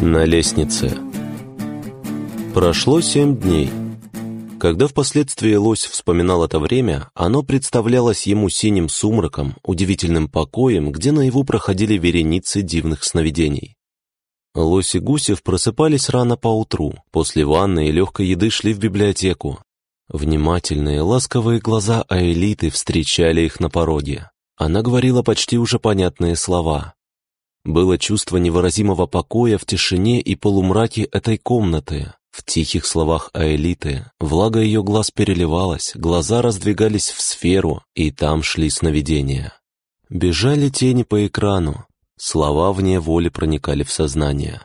На лестнице. Прошло семь дней. Когда впоследствии лось вспоминал это время, оно представлялось ему синим сумраком, удивительным покоем, где наяву проходили вереницы дивных сновидений. Лось и Гусев просыпались рано поутру, после ванны и легкой еды шли в библиотеку. Внимательные, ласковые глаза Аэлиты встречали их на пороге. Она говорила почти уже понятные слова. Было чувство невыразимого покоя в тишине и полумраке этой комнаты. В тихих словах Аэлиты влага ее глаз переливалась, глаза раздвигались в сферу, и там шли сновидения. Бежали тени по экрану, слова вне воли проникали в сознание.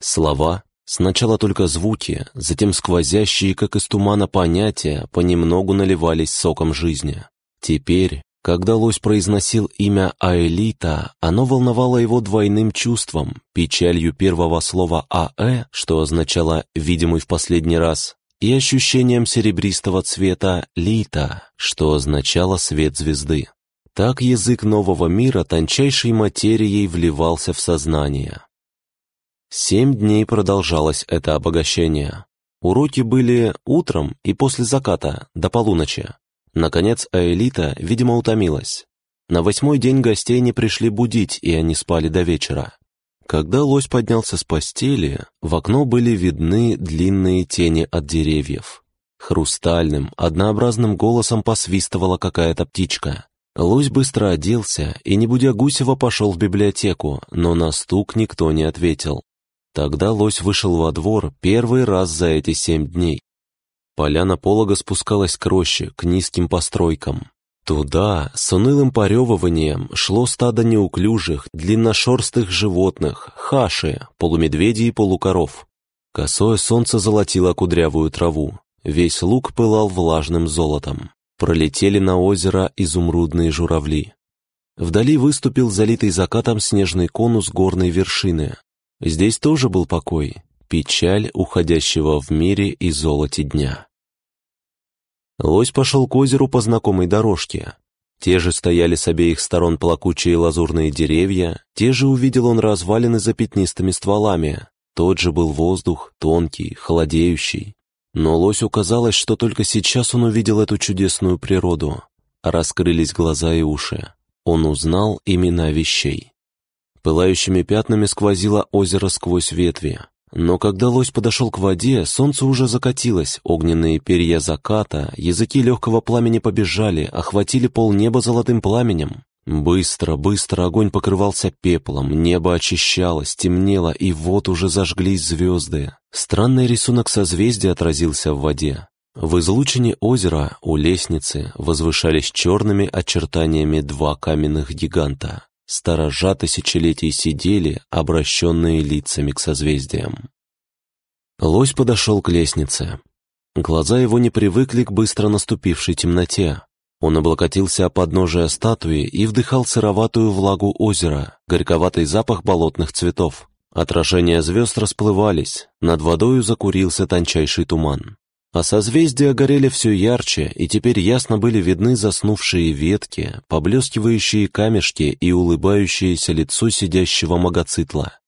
Слова, сначала только звуки, затем сквозящие, как из тумана понятия, понемногу наливались соком жизни. Теперь когда лось произносил имя Аэлита, оно волновало его двойным чувством, печалью первого слова «аэ», что означало «видимый в последний раз», и ощущением серебристого цвета «лита», что означало «свет звезды». Так язык нового мира тончайшей материей вливался в сознание. Семь дней продолжалось это обогащение. Уроки были утром и после заката, до полуночи. Наконец, Аэлита, видимо, утомилась. На восьмой день гостей не пришли будить, и они спали до вечера. Когда лось поднялся с постели, в окно были видны длинные тени от деревьев. Хрустальным, однообразным голосом посвистывала какая-то птичка. Лось быстро оделся и, не будя Гусева, пошел в библиотеку, но на стук никто не ответил. Тогда лось вышел во двор первый раз за эти семь дней. Поляна полога спускалась к роще, к низким постройкам. Туда, с унылым поревыванием, шло стадо неуклюжих, длинношерстых животных, хаши, полумедведей и полукоров. Косое солнце золотило кудрявую траву. Весь луг пылал влажным золотом. Пролетели на озеро изумрудные журавли. Вдали выступил залитый закатом снежный конус горной вершины. Здесь тоже был покой, Печаль уходящего в мире и золоте дня. Лось пошел к озеру по знакомой дорожке. Те же стояли с обеих сторон плакучие лазурные деревья, те же увидел он развалины за пятнистыми стволами. Тот же был воздух, тонкий, холодеющий. Но лосю казалось, что только сейчас он увидел эту чудесную природу. Раскрылись глаза и уши. Он узнал имена вещей. Пылающими пятнами сквозило озеро сквозь ветви. Но когда лось подошел к воде, солнце уже закатилось, огненные перья заката, языки легкого пламени побежали, охватили полнеба золотым пламенем. Быстро, быстро огонь покрывался пеплом, небо очищалось, темнело, и вот уже зажглись звезды. Странный рисунок созвездия отразился в воде. В излучине озера у лестницы возвышались черными очертаниями два каменных гиганта. Сторожа тысячелетий сидели, обращенные лицами к созвездиям. Лось подошел к лестнице. Глаза его не привыкли к быстро наступившей темноте. Он облокотился о подножие статуи и вдыхал сыроватую влагу озера, горьковатый запах болотных цветов. Отражения звезд расплывались, над водою закурился тончайший туман. А созвездия горели все ярче, и теперь ясно были видны заснувшие ветки, поблескивающие камешки и улыбающееся лицо сидящего магоцитла.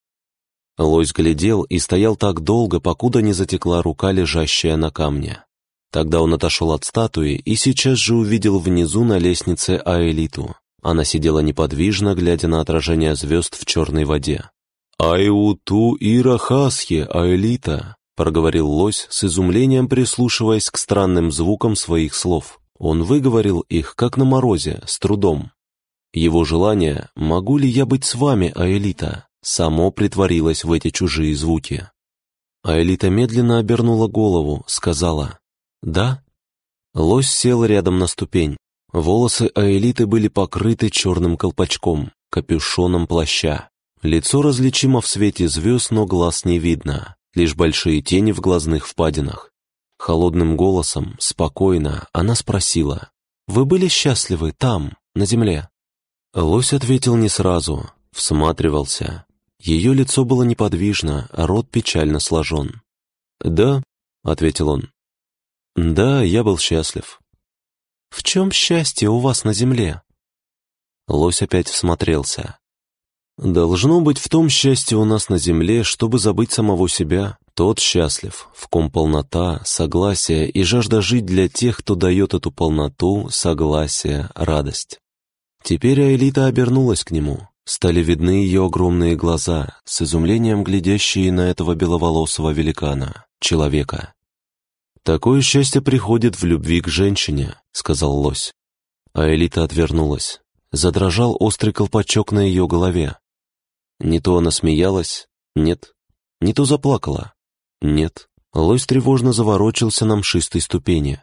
Лось глядел и стоял так долго, покуда не затекла рука, лежащая на камне. Тогда он отошел от статуи и сейчас же увидел внизу на лестнице Аэлиту. Она сидела неподвижно, глядя на отражение звезд в черной воде. «Айуту Ирахасхе, Аэлита!» Проговорил лось с изумлением прислушиваясь к странным звукам своих слов. Он выговорил их, как на морозе, с трудом. Его желание «могу ли я быть с вами, Аэлита?» само притворилось в эти чужие звуки. Аэлита медленно обернула голову, сказала «Да?» Лось сел рядом на ступень. Волосы Аэлиты были покрыты черным колпачком, капюшоном плаща. Лицо различимо в свете звезд, но глаз не видно лишь большие тени в глазных впадинах. Холодным голосом, спокойно, она спросила, «Вы были счастливы там, на земле?» Лось ответил не сразу, всматривался. Ее лицо было неподвижно, а рот печально сложен. «Да», — ответил он, — «да, я был счастлив». «В чем счастье у вас на земле?» Лось опять всмотрелся. Должно быть в том счастье у нас на земле, чтобы забыть самого себя. Тот счастлив, в ком полнота, согласие и жажда жить для тех, кто дает эту полноту, согласие, радость. Теперь Аэлита обернулась к нему. Стали видны ее огромные глаза, с изумлением глядящие на этого беловолосого великана, человека. «Такое счастье приходит в любви к женщине», — сказал лось. Аэлита отвернулась. Задрожал острый колпачок на ее голове. Не то она смеялась, нет. Не то заплакала, нет. Лось тревожно заворочился на мшистой ступени.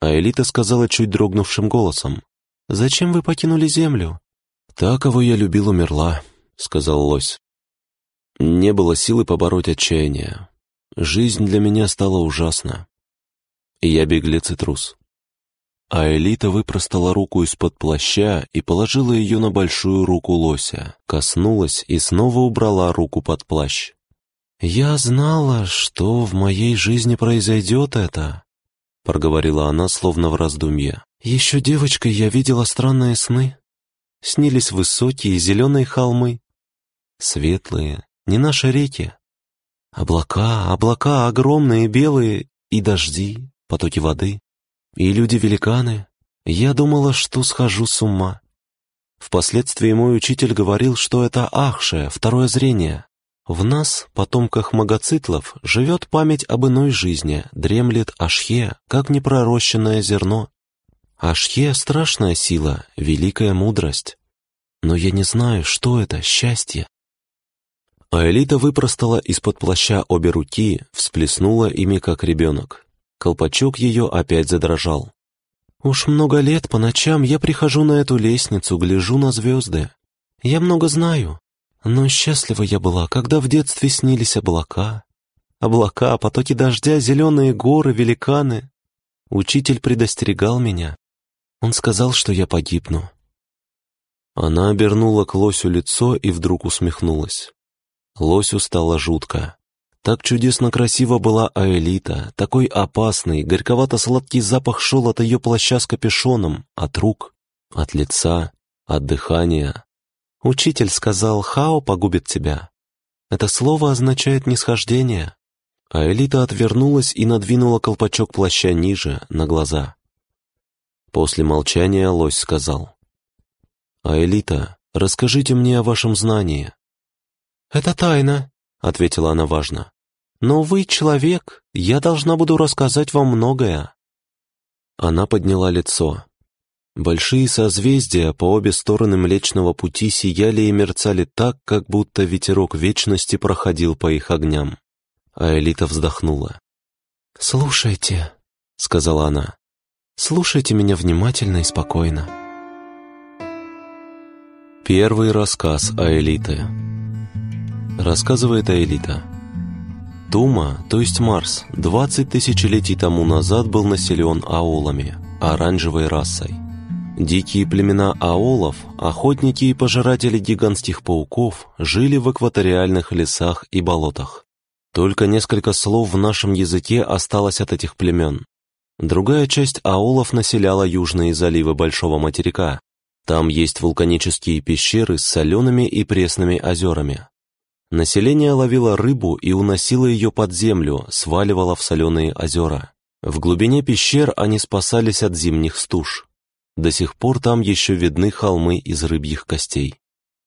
А Элита сказала чуть дрогнувшим голосом. «Зачем вы покинули землю?» «Та, кого я любил, умерла», — сказал лось. Не было силы побороть отчаяние. Жизнь для меня стала ужасна. Я беглец и трус. А Элита выпростала руку из-под плаща и положила ее на большую руку лося, коснулась и снова убрала руку под плащ. «Я знала, что в моей жизни произойдет это», — проговорила она, словно в раздумье. «Еще девочкой я видела странные сны. Снились высокие зеленые холмы, светлые, не наши реки. Облака, облака огромные, белые, и дожди, потоки воды, и люди-великаны. Я думала, что схожу с ума. Впоследствии мой учитель говорил, что это ахшее, второе зрение, в нас, потомках магоцитлов, живет память об иной жизни, дремлет Ашхе, как непророщенное зерно. Ашхе — страшная сила, великая мудрость. Но я не знаю, что это счастье. А Элита выпростала из-под плаща обе руки, всплеснула ими, как ребенок. Колпачок ее опять задрожал. «Уж много лет по ночам я прихожу на эту лестницу, гляжу на звезды. Я много знаю, но счастлива я была, когда в детстве снились облака. Облака, потоки дождя, зеленые горы, великаны. Учитель предостерегал меня. Он сказал, что я погибну. Она обернула к лосю лицо и вдруг усмехнулась. Лосю стало жутко. Так чудесно красиво была Аэлита, такой опасный, горьковато-сладкий запах шел от ее плаща с капюшоном, от рук, от лица, от дыхания, Учитель сказал, «Хао погубит тебя». Это слово означает нисхождение. А Элита отвернулась и надвинула колпачок плаща ниже, на глаза. После молчания лось сказал, «А Элита, расскажите мне о вашем знании». «Это тайна», — ответила она важно. «Но вы человек, я должна буду рассказать вам многое». Она подняла лицо. Большие созвездия по обе стороны Млечного Пути сияли и мерцали так, как будто ветерок вечности проходил по их огням. А Элита вздохнула. «Слушайте», — сказала она, — «слушайте меня внимательно и спокойно». Первый рассказ о Элите. Рассказывает Аэлита. Тума, то есть Марс, 20 тысячелетий тому назад был населен аулами, оранжевой расой. Дикие племена аолов, охотники и пожиратели гигантских пауков жили в экваториальных лесах и болотах. Только несколько слов в нашем языке осталось от этих племен. Другая часть аолов населяла южные заливы Большого материка. Там есть вулканические пещеры с солеными и пресными озерами. Население ловило рыбу и уносило ее под землю, сваливало в соленые озера. В глубине пещер они спасались от зимних стуж. До сих пор там еще видны холмы из рыбьих костей.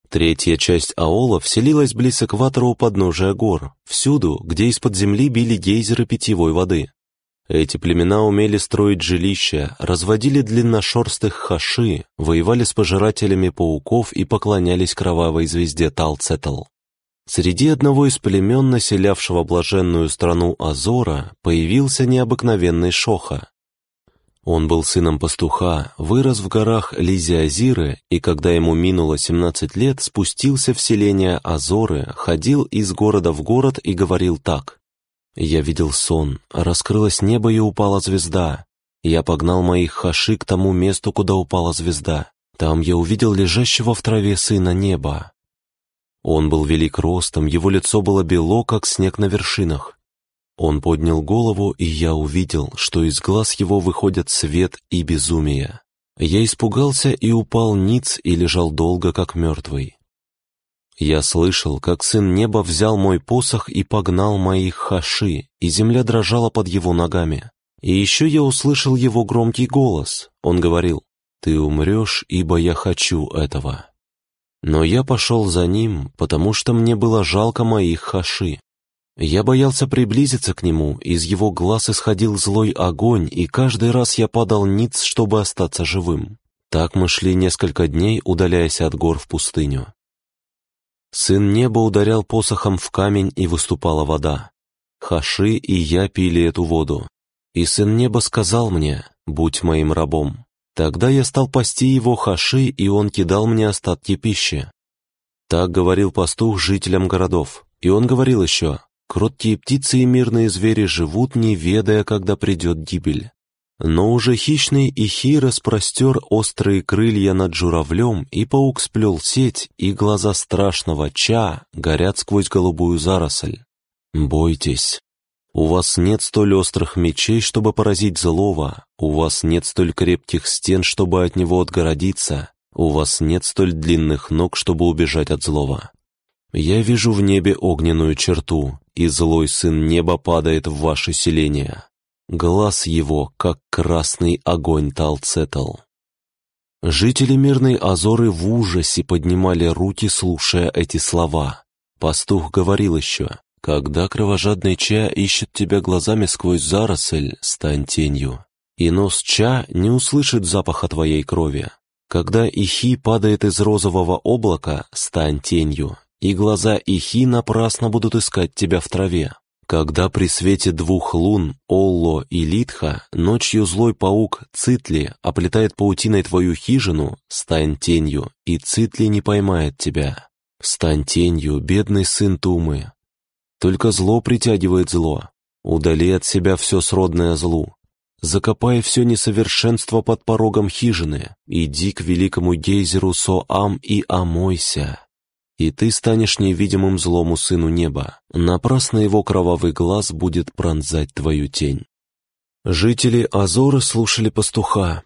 Третья часть аола вселилась близ экватора у подножия гор, всюду, где из-под земли били гейзеры питьевой воды. Эти племена умели строить жилища, разводили длинношерстых хаши, воевали с пожирателями пауков и поклонялись кровавой звезде Талцетл. Среди одного из племен, населявшего блаженную страну Азора, появился необыкновенный Шоха. Он был сыном пастуха, вырос в горах Лизиазиры, и когда ему минуло 17 лет, спустился в селение Азоры, ходил из города в город и говорил так. «Я видел сон, раскрылось небо и упала звезда. Я погнал моих хаши к тому месту, куда упала звезда. Там я увидел лежащего в траве сына неба. Он был велик ростом, его лицо было бело, как снег на вершинах. Он поднял голову, и я увидел, что из глаз его выходят свет и безумие. Я испугался и упал ниц и лежал долго, как мертвый. Я слышал, как сын неба взял мой посох и погнал моих хаши, и земля дрожала под его ногами. И еще я услышал его громкий голос. Он говорил, «Ты умрешь, ибо я хочу этого». Но я пошел за ним, потому что мне было жалко моих хаши. Я боялся приблизиться к нему, из его глаз исходил злой огонь, и каждый раз я падал ниц, чтобы остаться живым. Так мы шли несколько дней, удаляясь от гор в пустыню. Сын неба ударял посохом в камень, и выступала вода. Хаши и я пили эту воду. И сын неба сказал мне, «Будь моим рабом». Тогда я стал пасти его хаши, и он кидал мне остатки пищи. Так говорил пастух жителям городов. И он говорил еще, «Кроткие птицы и мирные звери живут, не ведая, когда придет гибель». Но уже хищный Ихи распростер острые крылья над журавлем, и паук сплел сеть, и глаза страшного Ча горят сквозь голубую заросль. Бойтесь, у вас нет столь острых мечей, чтобы поразить злого, у вас нет столь крепких стен, чтобы от него отгородиться, у вас нет столь длинных ног, чтобы убежать от злого. Я вижу в небе огненную черту, и злой сын неба падает в ваше селение. Глаз его, как красный огонь Талцетл. Жители мирной Азоры в ужасе поднимали руки, слушая эти слова. Пастух говорил еще, когда кровожадный Ча ищет тебя глазами сквозь заросль, стань тенью. И нос Ча не услышит запаха твоей крови. Когда Ихи падает из розового облака, стань тенью, и глаза Ихи напрасно будут искать тебя в траве. Когда при свете двух лун, Олло и Литха, ночью злой паук Цитли оплетает паутиной твою хижину, стань тенью, и Цитли не поймает тебя. Стань тенью, бедный сын Тумы, только зло притягивает зло. Удали от себя все сродное злу. Закопай все несовершенство под порогом хижины. Иди к великому гейзеру Соам и омойся. И ты станешь невидимым злому сыну неба. Напрасно его кровавый глаз будет пронзать твою тень. Жители Азоры слушали пастуха.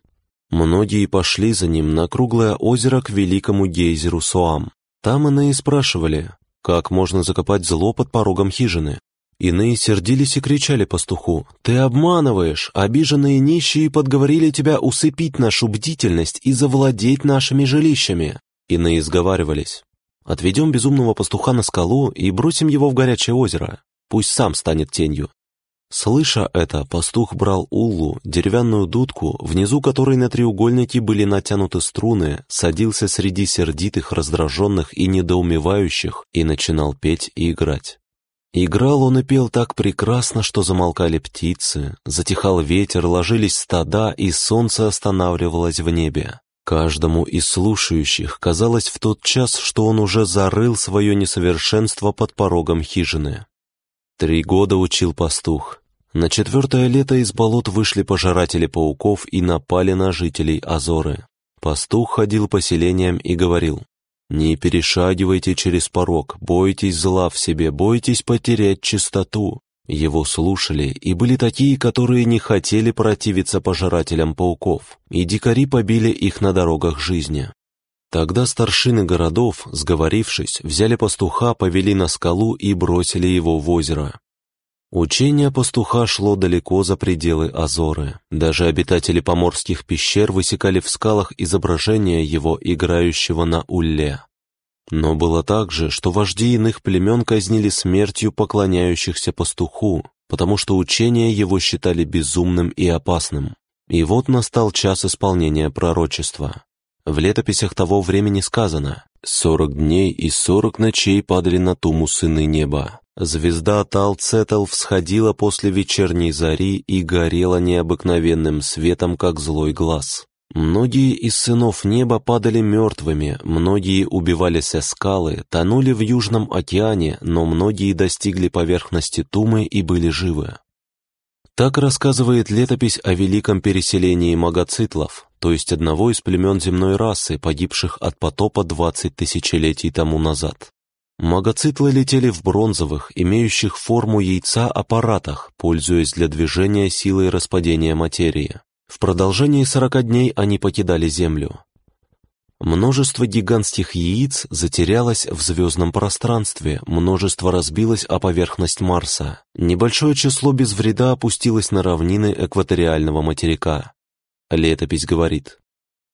Многие пошли за ним на круглое озеро к великому гейзеру Соам. Там иные спрашивали, как можно закопать зло под порогом хижины? Иные сердились и кричали пастуху, «Ты обманываешь! Обиженные нищие подговорили тебя усыпить нашу бдительность и завладеть нашими жилищами!» Иные сговаривались, «Отведем безумного пастуха на скалу и бросим его в горячее озеро. Пусть сам станет тенью. Слыша это, пастух брал уллу, деревянную дудку, внизу которой на треугольнике были натянуты струны, садился среди сердитых, раздраженных и недоумевающих и начинал петь и играть. Играл он и пел так прекрасно, что замолкали птицы, затихал ветер, ложились стада, и солнце останавливалось в небе. Каждому из слушающих казалось в тот час, что он уже зарыл свое несовершенство под порогом хижины. Три года учил пастух. На четвертое лето из болот вышли пожиратели пауков и напали на жителей Азоры. Пастух ходил по селениям и говорил, «Не перешагивайте через порог, бойтесь зла в себе, бойтесь потерять чистоту». Его слушали, и были такие, которые не хотели противиться пожирателям пауков, и дикари побили их на дорогах жизни. Тогда старшины городов, сговорившись, взяли пастуха, повели на скалу и бросили его в озеро. Учение пастуха шло далеко за пределы Азоры. Даже обитатели поморских пещер высекали в скалах изображение его, играющего на улле. Но было так же, что вожди иных племен казнили смертью поклоняющихся пастуху, потому что учение его считали безумным и опасным. И вот настал час исполнения пророчества. В летописях того времени сказано «Сорок дней и сорок ночей падали на Туму сыны неба. Звезда Талцетл всходила после вечерней зари и горела необыкновенным светом, как злой глаз. Многие из сынов неба падали мертвыми, многие убивались о скалы, тонули в Южном океане, но многие достигли поверхности Тумы и были живы. Так рассказывает летопись о великом переселении магоцитлов, то есть одного из племен земной расы, погибших от потопа 20 тысячелетий тому назад. Магоцитлы летели в бронзовых, имеющих форму яйца аппаратах, пользуясь для движения силой распадения материи. В продолжении 40 дней они покидали Землю. Множество гигантских яиц затерялось в звездном пространстве, множество разбилось о поверхность Марса. Небольшое число без вреда опустилось на равнины экваториального материка. Летопись говорит,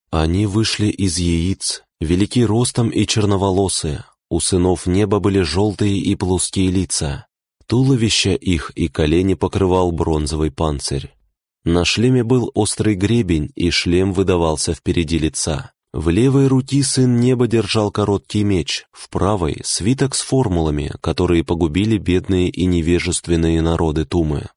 «Они вышли из яиц, велики ростом и черноволосые, у сынов неба были желтые и плоские лица, туловища их и колени покрывал бронзовый панцирь. На шлеме был острый гребень, и шлем выдавался впереди лица. В левой руки сын неба держал короткий меч, в правой — свиток с формулами, которые погубили бедные и невежественные народы Тумы.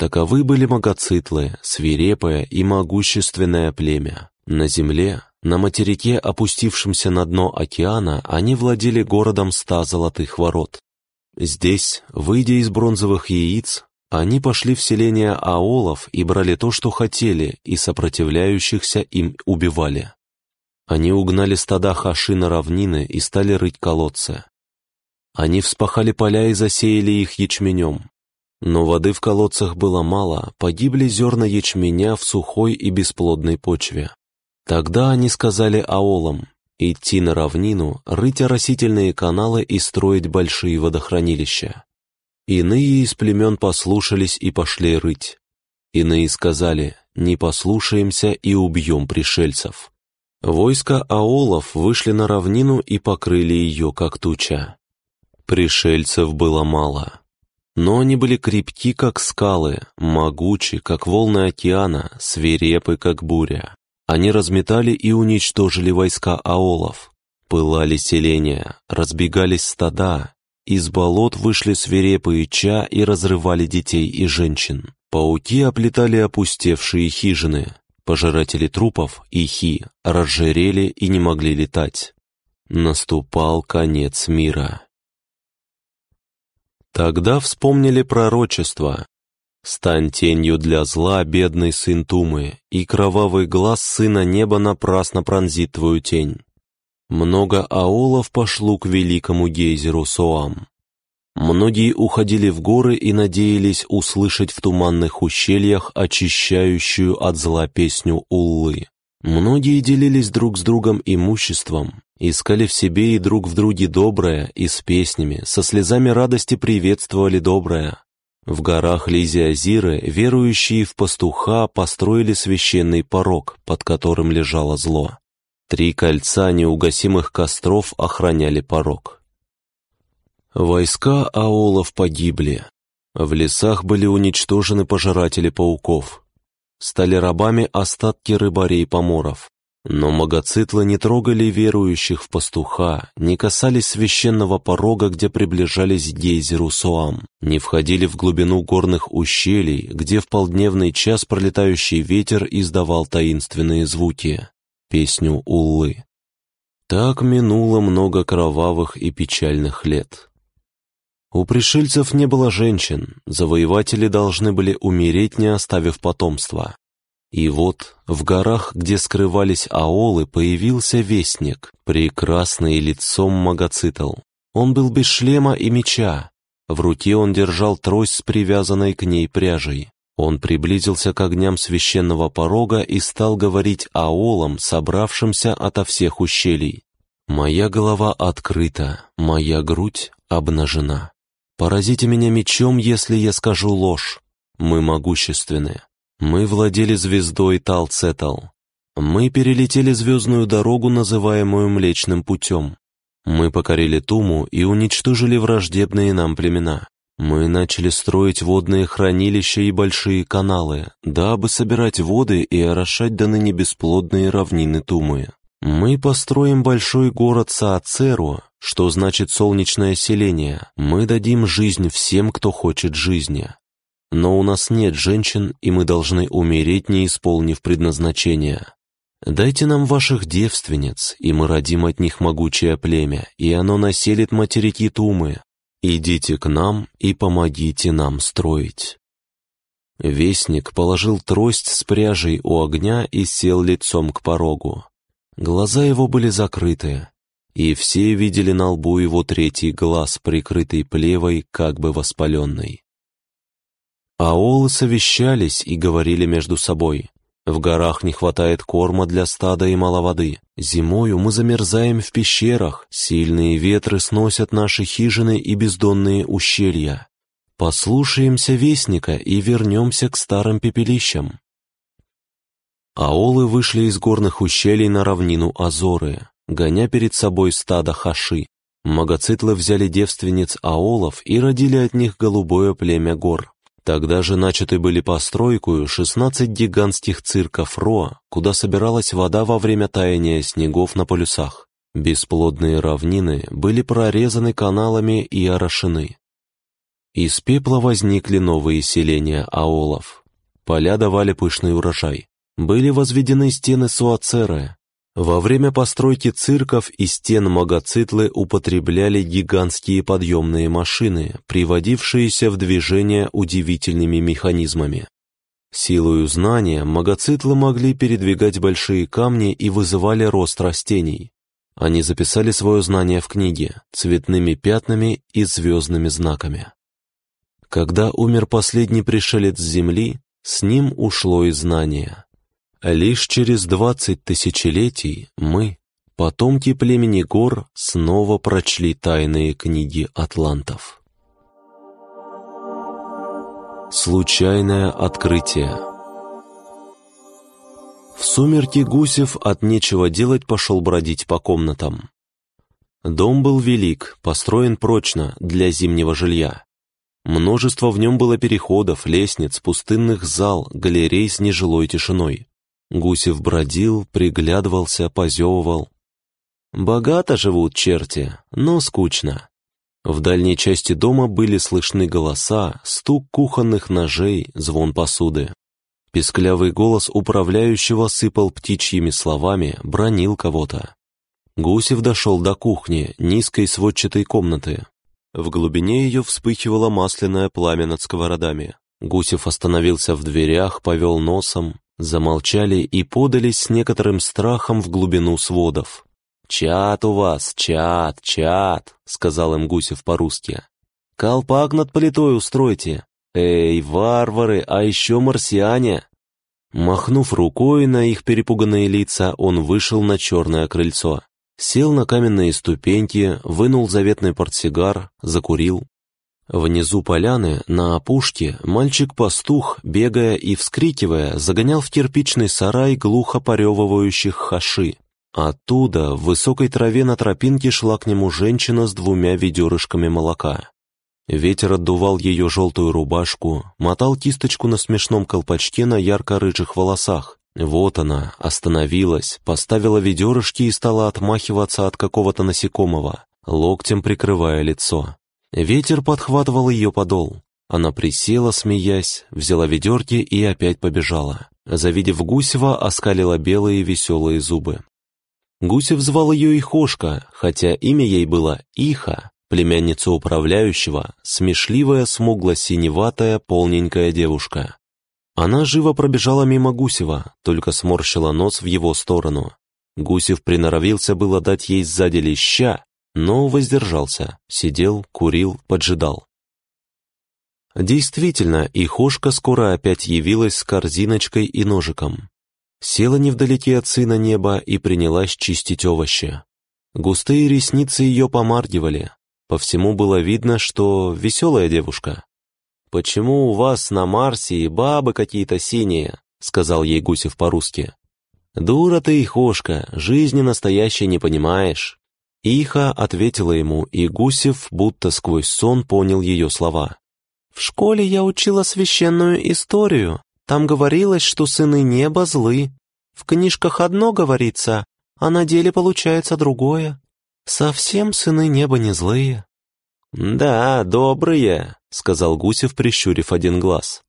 Таковы были магоцитлы, свирепое и могущественное племя. На земле, на материке, опустившемся на дно океана, они владели городом ста золотых ворот. Здесь, выйдя из бронзовых яиц, они пошли в селение аолов и брали то, что хотели, и сопротивляющихся им убивали. Они угнали стада хаши на равнины и стали рыть колодцы. Они вспахали поля и засеяли их ячменем. Но воды в колодцах было мало, погибли зерна ячменя в сухой и бесплодной почве. Тогда они сказали аолам идти на равнину, рыть оросительные каналы и строить большие водохранилища. Иные из племен послушались и пошли рыть. Иные сказали, не послушаемся и убьем пришельцев. Войска аолов вышли на равнину и покрыли ее, как туча. Пришельцев было мало. Но они были крепки, как скалы, могучи, как волны океана, свирепы, как буря. Они разметали и уничтожили войска аолов. Пылали селения, разбегались стада. Из болот вышли свирепые ча и разрывали детей и женщин. Пауки оплетали опустевшие хижины, Пожиратели трупов, ихи, разжирели и не могли летать. Наступал конец мира. Тогда вспомнили пророчество. «Стань тенью для зла, бедный сын Тумы, и кровавый глаз сына неба напрасно пронзит твою тень». Много аолов пошло к великому гейзеру Соам. Многие уходили в горы и надеялись услышать в туманных ущельях очищающую от зла песню Уллы. Многие делились друг с другом имуществом, искали в себе и друг в друге доброе, и с песнями, со слезами радости приветствовали доброе. В горах Лизиазиры верующие в пастуха построили священный порог, под которым лежало зло. Три кольца неугасимых костров охраняли порог. Войска аолов погибли. В лесах были уничтожены пожиратели пауков. Стали рабами остатки рыбарей-поморов. Но магоцитлы не трогали верующих в пастуха, не касались священного порога, где приближались гейзеру Суам, не входили в глубину горных ущелий, где в полдневный час пролетающий ветер издавал таинственные звуки, песню Уллы. Так минуло много кровавых и печальных лет. У пришельцев не было женщин, завоеватели должны были умереть, не оставив потомства. И вот в горах, где скрывались аолы, появился вестник, прекрасный лицом Магоцитл. Он был без шлема и меча. В руке он держал трость с привязанной к ней пряжей. Он приблизился к огням священного порога и стал говорить аолам, собравшимся ото всех ущелий. «Моя голова открыта, моя грудь обнажена. Поразите меня мечом, если я скажу ложь. Мы могущественны. Мы владели звездой Талцетал. Мы перелетели звездную дорогу, называемую Млечным путем. Мы покорили Туму и уничтожили враждебные нам племена. Мы начали строить водные хранилища и большие каналы, дабы собирать воды и орошать до ныне бесплодные равнины Тумы. Мы построим большой город Саацеру, что значит солнечное селение. Мы дадим жизнь всем, кто хочет жизни. Но у нас нет женщин, и мы должны умереть, не исполнив предназначение. Дайте нам ваших девственниц, и мы родим от них могучее племя, и оно населит материки Тумы. Идите к нам и помогите нам строить». Вестник положил трость с пряжей у огня и сел лицом к порогу. Глаза его были закрыты, и все видели на лбу его третий глаз, прикрытый плевой, как бы воспаленный. Аолы совещались и говорили между собой, В горах не хватает корма для стада и мало воды. Зимою мы замерзаем в пещерах, сильные ветры сносят наши хижины и бездонные ущелья. Послушаемся Вестника и вернемся к старым пепелищам. Аолы вышли из горных ущелий на равнину Азоры, гоня перед собой стадо хаши. Магоцитлы взяли девственниц аолов и родили от них голубое племя гор. Тогда же начаты были постройкою 16 гигантских цирков Роа, куда собиралась вода во время таяния снегов на полюсах. Бесплодные равнины были прорезаны каналами и орошены. Из пепла возникли новые селения аолов. Поля давали пышный урожай. Были возведены стены Суацеры, во время постройки цирков и стен Магоцитлы употребляли гигантские подъемные машины, приводившиеся в движение удивительными механизмами. Силою знания Магоцитлы могли передвигать большие камни и вызывали рост растений. Они записали свое знание в книге цветными пятнами и звездными знаками. Когда умер последний пришелец Земли, с ним ушло и знание. Лишь через двадцать тысячелетий мы, потомки племени гор, снова прочли тайные книги атлантов. Случайное открытие В сумерки Гусев от нечего делать пошел бродить по комнатам. Дом был велик, построен прочно для зимнего жилья. Множество в нем было переходов, лестниц, пустынных зал, галерей с нежилой тишиной. Гусев бродил, приглядывался, позевывал. Богато живут черти, но скучно. В дальней части дома были слышны голоса, стук кухонных ножей, звон посуды. Песклявый голос управляющего сыпал птичьими словами, бронил кого-то. Гусев дошел до кухни, низкой сводчатой комнаты. В глубине ее вспыхивало масляное пламя над сковородами. Гусев остановился в дверях, повел носом, Замолчали и подались с некоторым страхом в глубину сводов. «Чат у вас, чат, чат», — сказал им Гусев по-русски. «Колпак над плитой устройте. Эй, варвары, а еще марсиане!» Махнув рукой на их перепуганные лица, он вышел на черное крыльцо. Сел на каменные ступеньки, вынул заветный портсигар, закурил. Внизу поляны, на опушке, мальчик-пастух, бегая и вскрикивая, загонял в кирпичный сарай глухо поревывающих хаши. Оттуда, в высокой траве на тропинке шла к нему женщина с двумя ведерышками молока. Ветер отдувал ее желтую рубашку, мотал кисточку на смешном колпачке на ярко-рыжих волосах. Вот она, остановилась, поставила ведерышки и стала отмахиваться от какого-то насекомого, локтем прикрывая лицо. Ветер подхватывал ее подол. Она присела, смеясь, взяла ведерки и опять побежала. Завидев Гусева, оскалила белые веселые зубы. Гусев звал ее Ихошка, хотя имя ей было Иха, племянница управляющего, смешливая, смугло-синеватая, полненькая девушка. Она живо пробежала мимо Гусева, только сморщила нос в его сторону. Гусев приноровился было дать ей сзади леща, но воздержался, сидел, курил, поджидал. Действительно, и Хошка скоро опять явилась с корзиночкой и ножиком. Села невдалеке от сына неба и принялась чистить овощи. Густые ресницы ее помаргивали. По всему было видно, что веселая девушка. «Почему у вас на Марсе и бабы какие-то синие?» — сказал ей Гусев по-русски. «Дура ты, Ихошка, жизни настоящей не понимаешь». Иха ответила ему, и Гусев будто сквозь сон понял ее слова. «В школе я учила священную историю. Там говорилось, что сыны неба злы. В книжках одно говорится, а на деле получается другое. Совсем сыны неба не злые». «Да, добрые», — сказал Гусев, прищурив один глаз.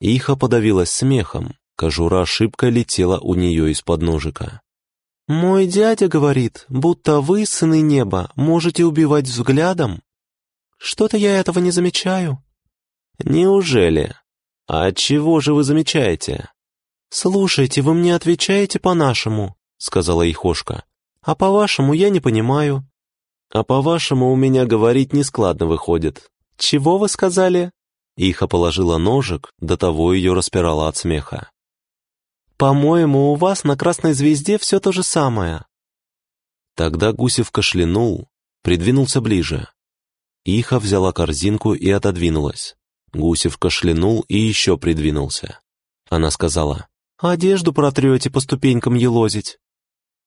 Иха подавилась смехом. Кожура ошибка летела у нее из-под ножика. «Мой дядя говорит, будто вы, сыны неба, можете убивать взглядом. Что-то я этого не замечаю». «Неужели? А чего же вы замечаете?» «Слушайте, вы мне отвечаете по-нашему», — сказала Ихошка. «А по-вашему я не понимаю». «А по-вашему у меня говорить нескладно выходит». «Чего вы сказали?» Иха положила ножик, до того ее распирала от смеха. По-моему, у вас на красной звезде все то же самое». Тогда Гусев кашлянул, придвинулся ближе. Иха взяла корзинку и отодвинулась. Гусев кашлянул и еще придвинулся. Она сказала, «Одежду протрете по ступенькам елозить».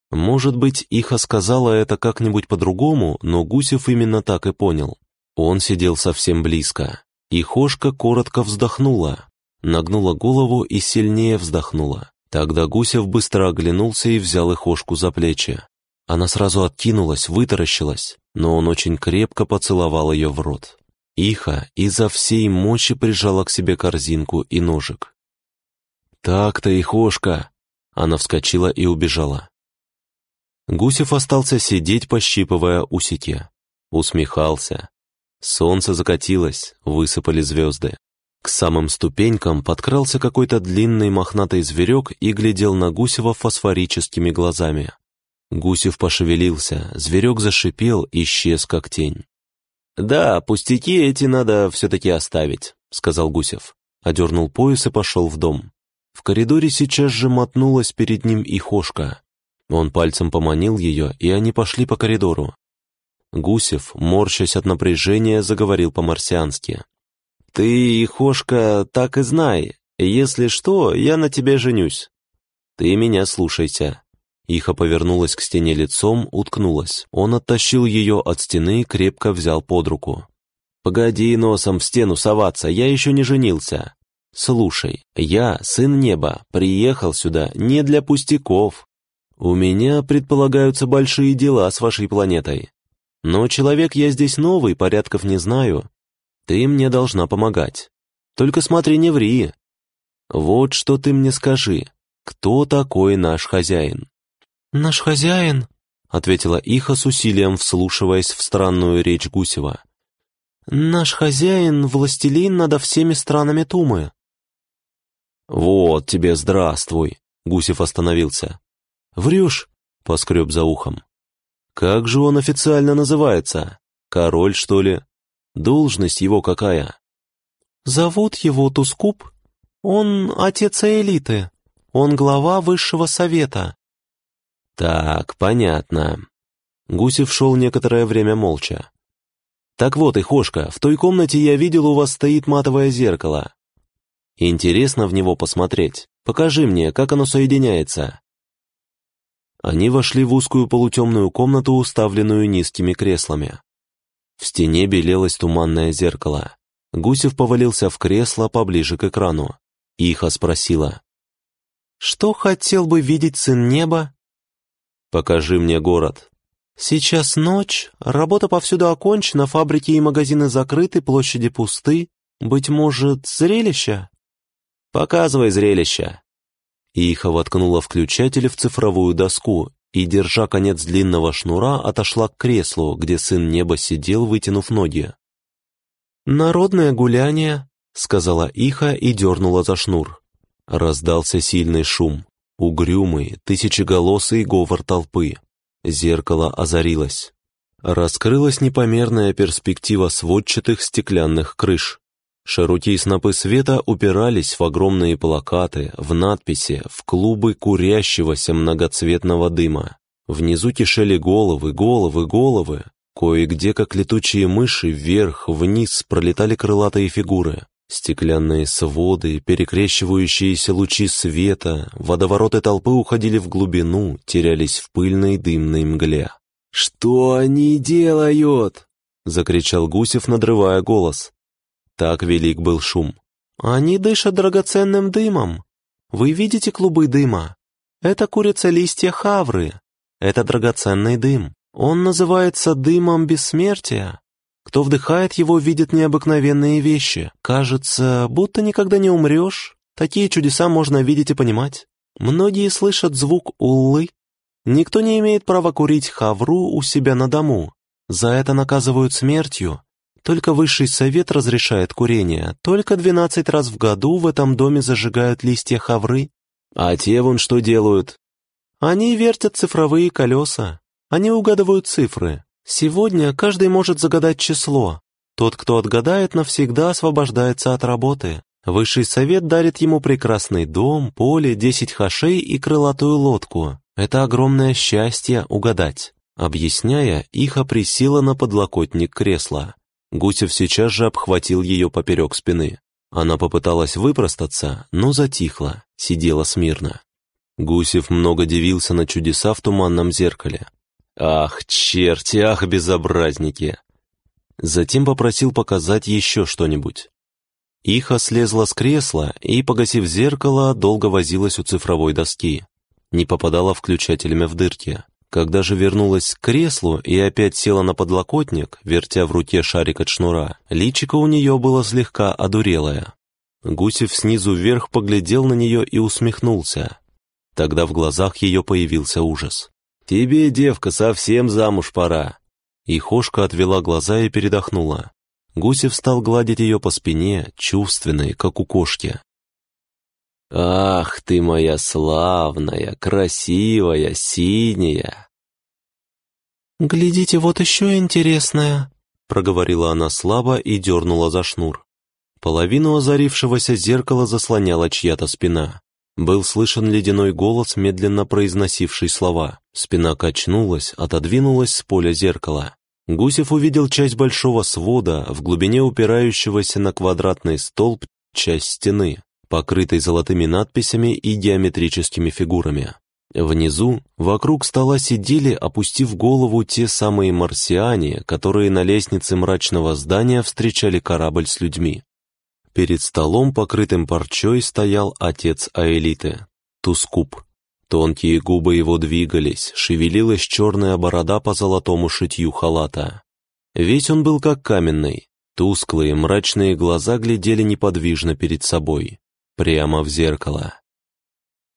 Может быть, Иха сказала это как-нибудь по-другому, но Гусев именно так и понял. Он сидел совсем близко, и Хошка коротко вздохнула, нагнула голову и сильнее вздохнула. Тогда Гусев быстро оглянулся и взял Ихошку за плечи. Она сразу откинулась, вытаращилась, но он очень крепко поцеловал ее в рот. Иха изо всей мощи прижала к себе корзинку и ножик. «Так-то, Ихошка!» Она вскочила и убежала. Гусев остался сидеть, пощипывая усики. Усмехался. Солнце закатилось, высыпали звезды. К самым ступенькам подкрался какой-то длинный мохнатый зверек и глядел на Гусева фосфорическими глазами. Гусев пошевелился, зверек зашипел, исчез как тень. «Да, пустяки эти надо все-таки оставить», — сказал Гусев. Одернул пояс и пошел в дом. В коридоре сейчас же мотнулась перед ним и Хошка. Он пальцем поманил ее, и они пошли по коридору. Гусев, морщась от напряжения, заговорил по-марсиански. «Ты, Хошка, так и знай. Если что, я на тебе женюсь. Ты меня слушайся. Иха повернулась к стене лицом, уткнулась. Он оттащил ее от стены крепко взял под руку. «Погоди носом в стену соваться, я еще не женился. Слушай, я, сын неба, приехал сюда не для пустяков. У меня предполагаются большие дела с вашей планетой. Но человек я здесь новый, порядков не знаю. Ты мне должна помогать. Только смотри, не ври. Вот что ты мне скажи. Кто такой наш хозяин?» «Наш хозяин», — ответила Иха с усилием, вслушиваясь в странную речь Гусева. «Наш хозяин — властелин над всеми странами Тумы». «Вот тебе здравствуй», — Гусев остановился. «Врешь?» — поскреб за ухом. «Как же он официально называется? Король, что ли? Должность его какая?» «Зовут его Тускуп. Он отец элиты. Он глава высшего совета. «Так, понятно». Гусев шел некоторое время молча. «Так вот, Ихошка, в той комнате я видел, у вас стоит матовое зеркало. Интересно в него посмотреть. Покажи мне, как оно соединяется». Они вошли в узкую полутемную комнату, уставленную низкими креслами. В стене белелось туманное зеркало. Гусев повалился в кресло поближе к экрану. Иха спросила. «Что хотел бы видеть сын неба «Покажи мне город». «Сейчас ночь, работа повсюду окончена, фабрики и магазины закрыты, площади пусты. Быть может, зрелище?» «Показывай зрелище». Иха воткнула включатель в цифровую доску и, держа конец длинного шнура, отошла к креслу, где сын неба сидел, вытянув ноги. «Народное гуляние», — сказала Иха и дернула за шнур. Раздался сильный шум. Угрюмый, тысячеголосый говор толпы. Зеркало озарилось. Раскрылась непомерная перспектива сводчатых стеклянных крыш. Широкие снопы света упирались в огромные плакаты, в надписи, в клубы курящегося многоцветного дыма. Внизу кишели головы, головы, головы. Кое-где, как летучие мыши, вверх, вниз пролетали крылатые фигуры. Стеклянные своды, перекрещивающиеся лучи света, водовороты толпы уходили в глубину, терялись в пыльной дымной мгле. «Что они делают?» — закричал Гусев, надрывая голос. Так велик был шум. «Они дышат драгоценным дымом. Вы видите клубы дыма? Это курица листья хавры. Это драгоценный дым. Он называется дымом бессмертия. Кто вдыхает его, видит необыкновенные вещи. Кажется, будто никогда не умрешь. Такие чудеса можно видеть и понимать. Многие слышат звук уллы. Никто не имеет права курить хавру у себя на дому. За это наказывают смертью. Только высший совет разрешает курение. Только двенадцать раз в году в этом доме зажигают листья хавры. А те вон что делают? Они вертят цифровые колеса. Они угадывают цифры. Сегодня каждый может загадать число. Тот, кто отгадает, навсегда освобождается от работы. Высший совет дарит ему прекрасный дом, поле, десять хашей и крылатую лодку. Это огромное счастье угадать. Объясняя, Иха присела на подлокотник кресла. Гусев сейчас же обхватил ее поперек спины. Она попыталась выпростаться, но затихла, сидела смирно. Гусев много дивился на чудеса в туманном зеркале. «Ах, черти, ах, безобразники!» Затем попросил показать еще что-нибудь. Иха слезла с кресла и, погасив зеркало, долго возилась у цифровой доски. Не попадала включателями в дырки. Когда же вернулась к креслу и опять села на подлокотник, вертя в руке шарик от шнура, личико у нее было слегка одурелое. Гусев снизу вверх поглядел на нее и усмехнулся. Тогда в глазах ее появился ужас. «Тебе, девка, совсем замуж пора!» И Хошка отвела глаза и передохнула. Гусев стал гладить ее по спине, чувственной, как у кошки. «Ах ты моя славная, красивая, синяя!» «Глядите, вот еще интересное!» проговорила она слабо и дернула за шнур. Половину озарившегося зеркала заслоняла чья-то спина. Был слышен ледяной голос, медленно произносивший слова. Спина качнулась, отодвинулась с поля зеркала. Гусев увидел часть большого свода, в глубине упирающегося на квадратный столб часть стены, покрытой золотыми надписями и геометрическими фигурами. Внизу, вокруг стола сидели, опустив голову, те самые марсиане, которые на лестнице мрачного здания встречали корабль с людьми. Перед столом, покрытым парчой, стоял отец Аэлиты, Тускуп. Тонкие губы его двигались, шевелилась черная борода по золотому шитью халата. Весь он был как каменный, тусклые мрачные глаза глядели неподвижно перед собой, прямо в зеркало.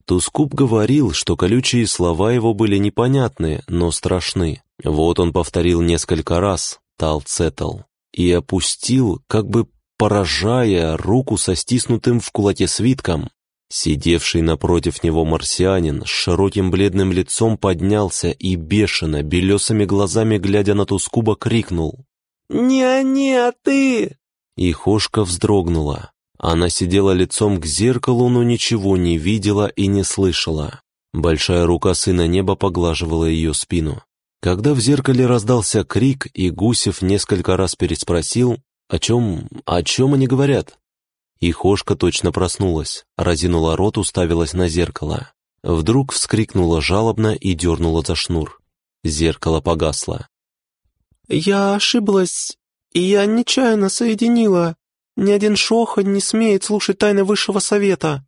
Тускуп говорил, что колючие слова его были непонятны, но страшны. Вот он повторил несколько раз «Талцетл» и опустил, как бы поражая руку со стиснутым в кулаке свитком. Сидевший напротив него марсианин с широким бледным лицом поднялся и бешено, белесыми глазами глядя на Тускуба, крикнул «Не они, а ты!» И Хошка вздрогнула. Она сидела лицом к зеркалу, но ничего не видела и не слышала. Большая рука сына неба поглаживала ее спину. Когда в зеркале раздался крик, и Гусев несколько раз переспросил, «О чем... о чем они говорят?» И Хошка точно проснулась, разинула рот, уставилась на зеркало. Вдруг вскрикнула жалобно и дернула за шнур. Зеркало погасло. «Я ошиблась, я нечаянно соединила. Ни один шохань не смеет слушать тайны высшего совета».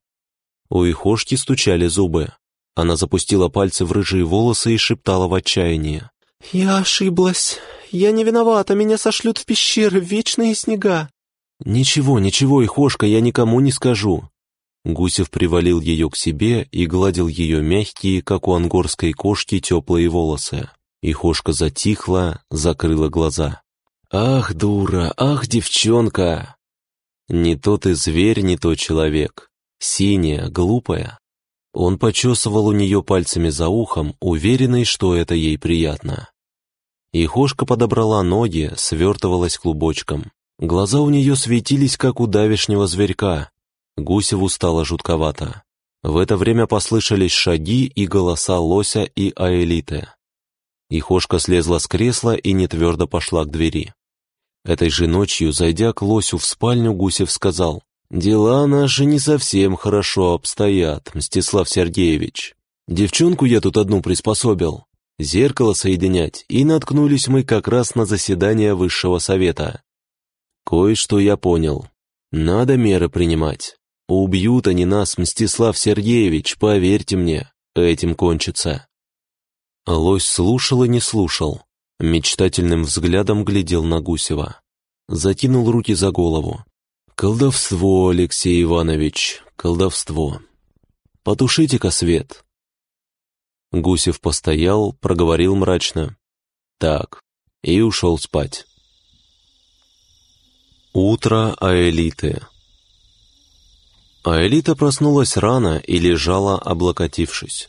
У Ихошки стучали зубы. Она запустила пальцы в рыжие волосы и шептала в отчаянии. «Я ошиблась. Я не виновата, меня сошлют в пещеры, в вечные снега». «Ничего, ничего, Ихошка, я никому не скажу». Гусев привалил ее к себе и гладил ее мягкие, как у ангорской кошки, теплые волосы. Ихошка затихла, закрыла глаза. «Ах, дура, ах, девчонка!» Не то ты зверь, не то человек. Синяя, глупая. Он почесывал у нее пальцами за ухом, уверенный, что это ей приятно. И Хошка подобрала ноги, свертывалась клубочком. Глаза у нее светились, как у давешнего зверька. Гусеву стало жутковато. В это время послышались шаги и голоса Лося и Аэлиты. Ихошка слезла с кресла и нетвердо пошла к двери. Этой же ночью, зайдя к Лосю в спальню, Гусев сказал, «Дела наши не совсем хорошо обстоят, Мстислав Сергеевич. Девчонку я тут одну приспособил зеркало соединять, и наткнулись мы как раз на заседание высшего совета. Кое-что я понял. Надо меры принимать. Убьют они нас, Мстислав Сергеевич, поверьте мне, этим кончится. Лось слушал и не слушал. Мечтательным взглядом глядел на Гусева. Закинул руки за голову. «Колдовство, Алексей Иванович, колдовство. Потушите-ка свет, Гусев постоял, проговорил мрачно. «Так», и ушел спать. Утро Аэлиты Аэлита проснулась рано и лежала, облокотившись.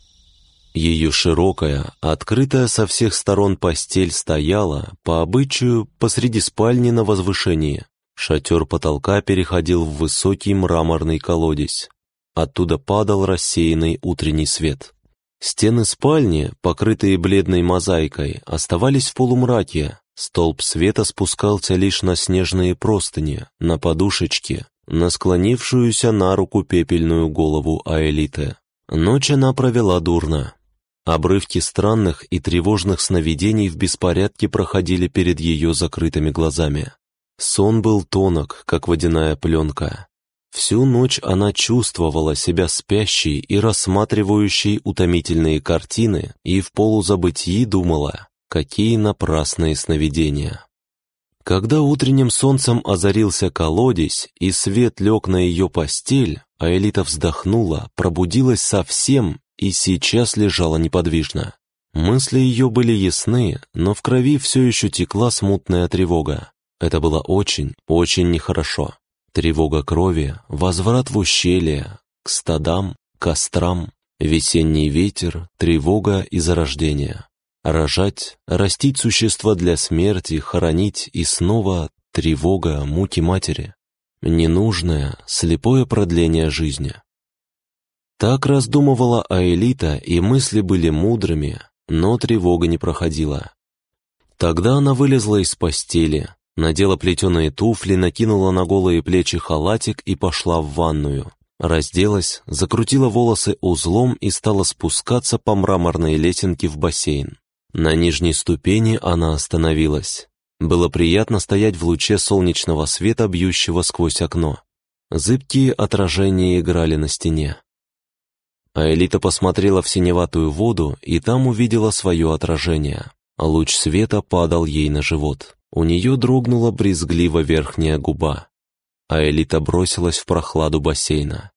Ее широкая, открытая со всех сторон постель стояла, по обычаю, посреди спальни на возвышении. Шатер потолка переходил в высокий мраморный колодец. Оттуда падал рассеянный утренний свет. Стены спальни, покрытые бледной мозаикой, оставались в полумраке. Столб света спускался лишь на снежные простыни, на подушечки, на склонившуюся на руку пепельную голову Аэлиты. Ночь она провела дурно. Обрывки странных и тревожных сновидений в беспорядке проходили перед ее закрытыми глазами. Сон был тонок, как водяная пленка. Всю ночь она чувствовала себя спящей и рассматривающей утомительные картины и в полузабытии думала, какие напрасные сновидения. Когда утренним солнцем озарился колодец и свет лег на ее постель, а Элита вздохнула, пробудилась совсем и сейчас лежала неподвижно. Мысли ее были ясны, но в крови все еще текла смутная тревога. Это было очень, очень нехорошо. Тревога крови, возврат в ущелье, к стадам, кострам, весенний ветер, тревога и зарождение. Рожать, растить существа для смерти, хоронить и снова тревога, муки матери. Ненужное, слепое продление жизни. Так раздумывала Аэлита, и мысли были мудрыми, но тревога не проходила. Тогда она вылезла из постели, Надела плетеные туфли, накинула на голые плечи халатик и пошла в ванную. Разделась, закрутила волосы узлом и стала спускаться по мраморной лесенке в бассейн. На нижней ступени она остановилась. Было приятно стоять в луче солнечного света, бьющего сквозь окно. Зыбкие отражения играли на стене. А Элита посмотрела в синеватую воду и там увидела свое отражение. Луч света падал ей на живот. У нее дрогнула брезгливо верхняя губа, а Элита бросилась в прохладу бассейна.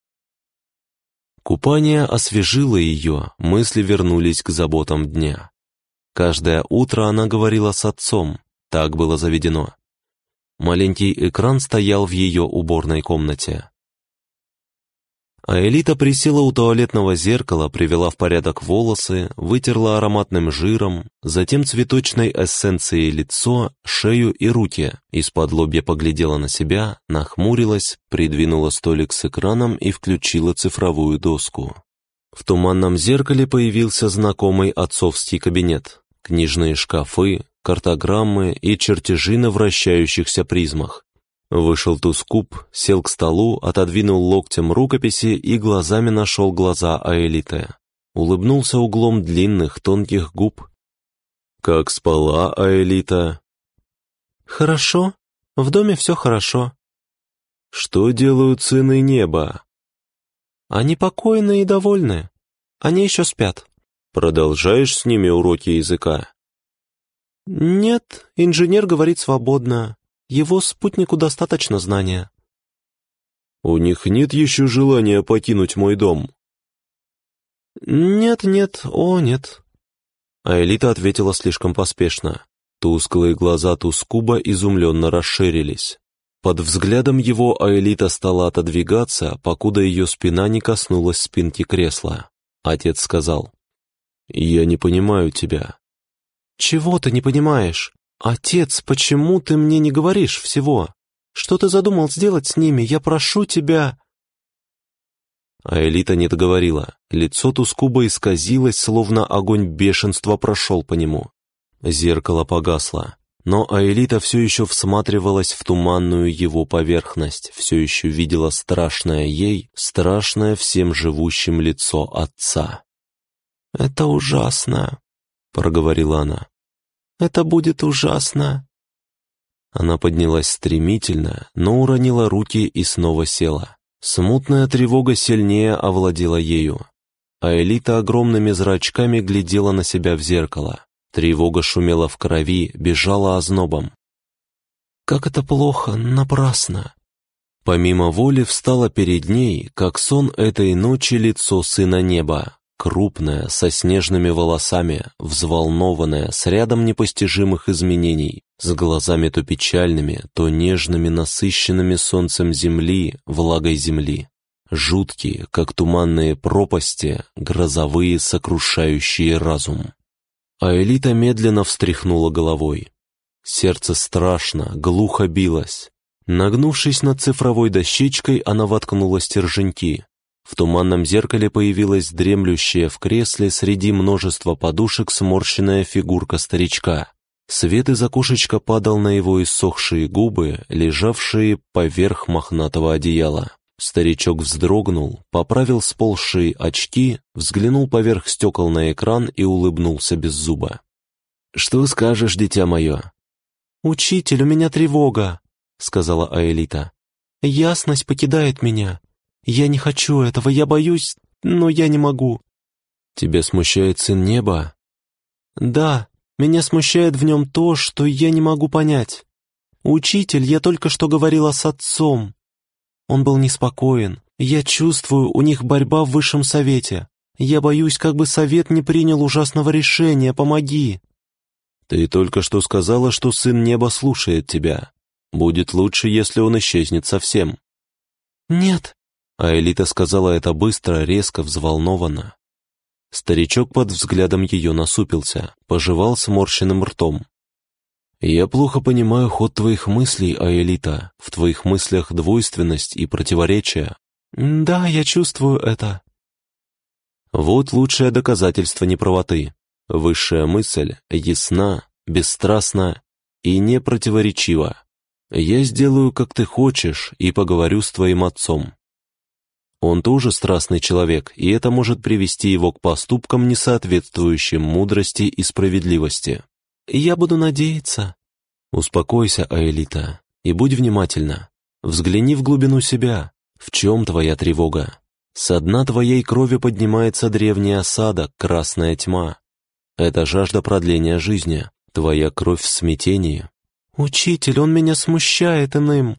Купание освежило ее, мысли вернулись к заботам дня. Каждое утро она говорила с отцом, так было заведено. Маленький экран стоял в ее уборной комнате. А Элита присела у туалетного зеркала, привела в порядок волосы, вытерла ароматным жиром, затем цветочной эссенцией лицо, шею и руки, из-под лобья поглядела на себя, нахмурилась, придвинула столик с экраном и включила цифровую доску. В туманном зеркале появился знакомый отцовский кабинет. Книжные шкафы, картограммы и чертежи на вращающихся призмах. Вышел Тускуп, сел к столу, отодвинул локтем рукописи и глазами нашел глаза Аэлиты. Улыбнулся углом длинных, тонких губ. «Как спала Аэлита?» «Хорошо. В доме все хорошо». «Что делают сыны неба?» «Они покойны и довольны. Они еще спят». «Продолжаешь с ними уроки языка?» «Нет, инженер говорит свободно. Его спутнику достаточно знания. У них нет еще желания покинуть мой дом? Нет, нет, о, нет. А Элита ответила слишком поспешно. Тусклые глаза Тускуба изумленно расширились. Под взглядом его Аэлита стала отодвигаться, покуда ее спина не коснулась спинки кресла. Отец сказал, «Я не понимаю тебя». «Чего ты не понимаешь? «Отец, почему ты мне не говоришь всего? Что ты задумал сделать с ними? Я прошу тебя...» А Элита не договорила. Лицо Тускуба исказилось, словно огонь бешенства прошел по нему. Зеркало погасло. Но Аэлита все еще всматривалась в туманную его поверхность, все еще видела страшное ей, страшное всем живущим лицо отца. «Это ужасно», — проговорила она. Это будет ужасно!» Она поднялась стремительно, но уронила руки и снова села. Смутная тревога сильнее овладела ею. А Элита огромными зрачками глядела на себя в зеркало. Тревога шумела в крови, бежала ознобом. «Как это плохо, напрасно!» Помимо воли встало перед ней, как сон этой ночи, лицо сына неба, Крупная, со снежными волосами, взволнованная, с рядом непостижимых изменений, с глазами то печальными, то нежными, насыщенными солнцем земли, влагой земли. Жуткие, как туманные пропасти, грозовые, сокрушающие разум. А Элита медленно встряхнула головой. Сердце страшно, глухо билось. Нагнувшись над цифровой дощечкой, она воткнула стерженьки. В туманном зеркале появилась дремлющая в кресле среди множества подушек сморщенная фигурка старичка. Свет из окошечка падал на его иссохшие губы, лежавшие поверх мохнатого одеяла. Старичок вздрогнул, поправил сползшие очки, взглянул поверх стекол на экран и улыбнулся без зуба. «Что скажешь, дитя мое?» «Учитель, у меня тревога», — сказала Аэлита. «Ясность покидает меня. Я не хочу этого, я боюсь, но я не могу». «Тебя смущает сын неба?» «Да, меня смущает в нем то, что я не могу понять. Учитель, я только что говорила с отцом. Он был неспокоен. Я чувствую, у них борьба в высшем совете. Я боюсь, как бы совет не принял ужасного решения. Помоги. Ты только что сказала, что сын неба слушает тебя. Будет лучше, если он исчезнет совсем. Нет. А Элита сказала это быстро, резко, взволнованно. Старичок под взглядом ее насупился, пожевал сморщенным ртом. «Я плохо понимаю ход твоих мыслей, Аэлита. В твоих мыслях двойственность и противоречие». «Да, я чувствую это». Вот лучшее доказательство неправоты. Высшая мысль ясна, бесстрастна и непротиворечива. Я сделаю, как ты хочешь, и поговорю с твоим отцом. Он тоже страстный человек, и это может привести его к поступкам, не соответствующим мудрости и справедливости. «Я буду надеяться». Успокойся, Аэлита, и будь внимательна. Взгляни в глубину себя. В чем твоя тревога? Со дна твоей крови поднимается древний осадок, красная тьма. Это жажда продления жизни, твоя кровь в смятении. «Учитель, он меня смущает иным».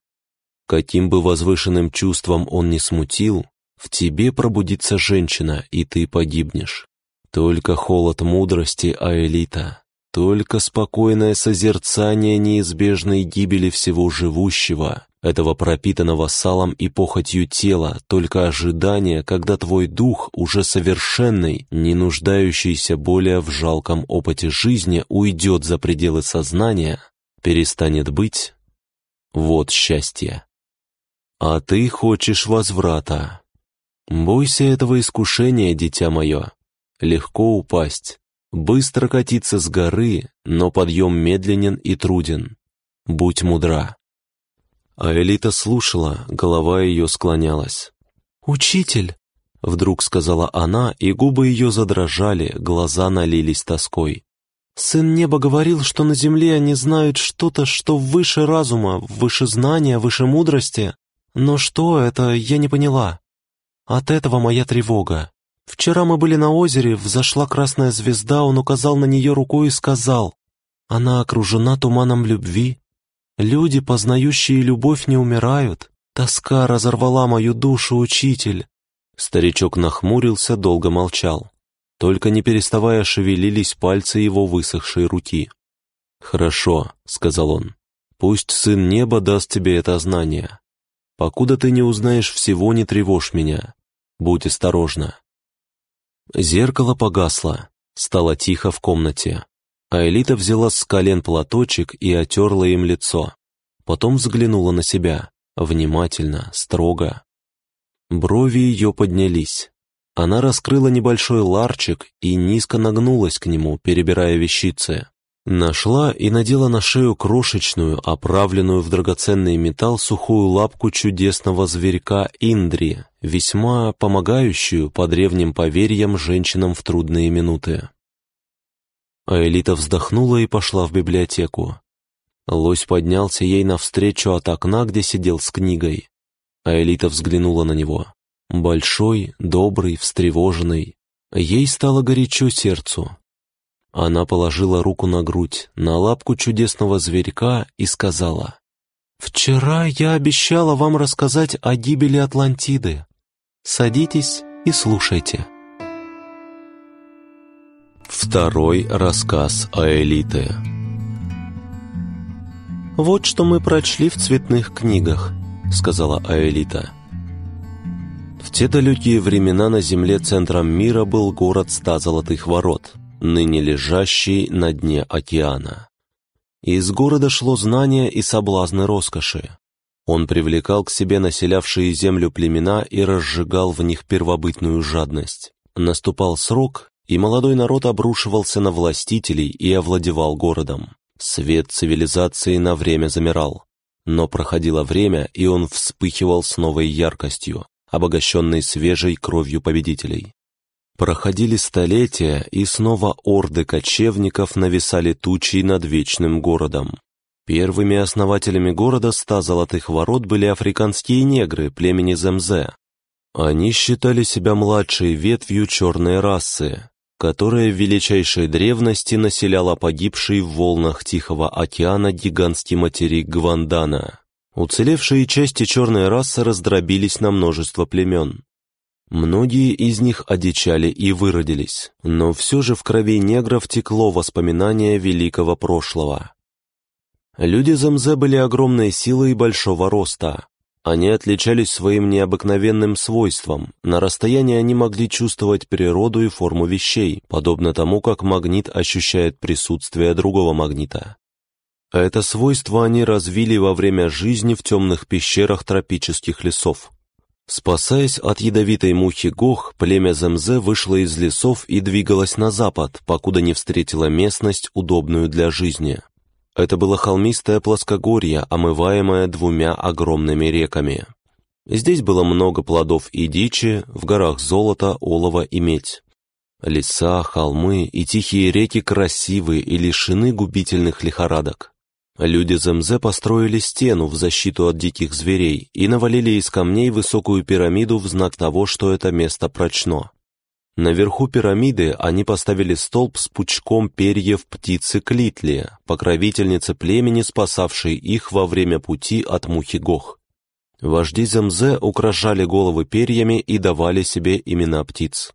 Каким бы возвышенным чувством он ни смутил, в тебе пробудится женщина, и ты погибнешь. Только холод мудрости, Аэлита, только спокойное созерцание неизбежной гибели всего живущего, этого пропитанного салом и похотью тела, только ожидание, когда твой дух, уже совершенный, не нуждающийся более в жалком опыте жизни, уйдет за пределы сознания, перестанет быть, вот счастье. А ты хочешь возврата, Бойся этого искушения, дитя мое. Легко упасть, быстро катиться с горы, но подъем медленен и труден. Будь мудра. А Элита слушала, голова ее склонялась. «Учитель!» — вдруг сказала она, и губы ее задрожали, глаза налились тоской. «Сын неба говорил, что на земле они знают что-то, что выше разума, выше знания, выше мудрости. Но что это, я не поняла. От этого моя тревога. Вчера мы были на озере, взошла красная звезда, он указал на нее рукой и сказал, «Она окружена туманом любви. Люди, познающие любовь, не умирают. Тоска разорвала мою душу, учитель». Старичок нахмурился, долго молчал. Только не переставая шевелились пальцы его высохшей руки. «Хорошо», — сказал он, — «пусть сын неба даст тебе это знание. Покуда ты не узнаешь всего, не тревожь меня. Будь осторожна. Зеркало погасло, стало тихо в комнате. А Элита взяла с колен платочек и отерла им лицо. Потом взглянула на себя, внимательно, строго. Брови ее поднялись. Она раскрыла небольшой ларчик и низко нагнулась к нему, перебирая вещицы. Нашла и надела на шею крошечную, оправленную в драгоценный металл сухую лапку чудесного зверька Индри, весьма помогающую по древним поверьям женщинам в трудные минуты. А Элита вздохнула и пошла в библиотеку. Лось поднялся ей навстречу от окна, где сидел с книгой. А Элита взглянула на него. Большой, добрый, встревоженный. Ей стало горячо сердцу. Она положила руку на грудь, на лапку чудесного зверька и сказала, «Вчера я обещала вам рассказать о гибели Атлантиды. Садитесь и слушайте». Второй рассказ о Элите «Вот что мы прочли в цветных книгах», — сказала Аэлита. В те далекие времена на земле центром мира был город ста золотых ворот — ныне лежащий на дне океана. Из города шло знание и соблазны роскоши. Он привлекал к себе населявшие землю племена и разжигал в них первобытную жадность. Наступал срок, и молодой народ обрушивался на властителей и овладевал городом. Свет цивилизации на время замирал. Но проходило время, и он вспыхивал с новой яркостью, обогащенной свежей кровью победителей. Проходили столетия, и снова орды кочевников нависали тучей над вечным городом. Первыми основателями города ста золотых ворот были африканские негры племени Земзе. Они считали себя младшей ветвью черной расы, которая в величайшей древности населяла погибший в волнах Тихого океана гигантский материк Гвандана. Уцелевшие части черной расы раздробились на множество племен. Многие из них одичали и выродились, но все же в крови негров текло воспоминание великого прошлого. Люди Замзе были огромной силой большого роста, они отличались своим необыкновенным свойством. На расстоянии они могли чувствовать природу и форму вещей, подобно тому, как магнит ощущает присутствие другого магнита. Это свойство они развили во время жизни в темных пещерах тропических лесов. Спасаясь от ядовитой мухи Гох, племя Земзе вышло из лесов и двигалось на запад, покуда не встретило местность, удобную для жизни. Это было холмистое плоскогорье, омываемое двумя огромными реками. Здесь было много плодов и дичи, в горах золото, олово и медь. Леса, холмы и тихие реки красивы и лишены губительных лихорадок. Люди Земзе построили стену в защиту от диких зверей и навалили из камней высокую пирамиду в знак того, что это место прочно. Наверху пирамиды они поставили столб с пучком перьев птицы Клитли, покровительницы племени, спасавшей их во время пути от мухи Гох. Вожди Земзе украшали головы перьями и давали себе имена птиц.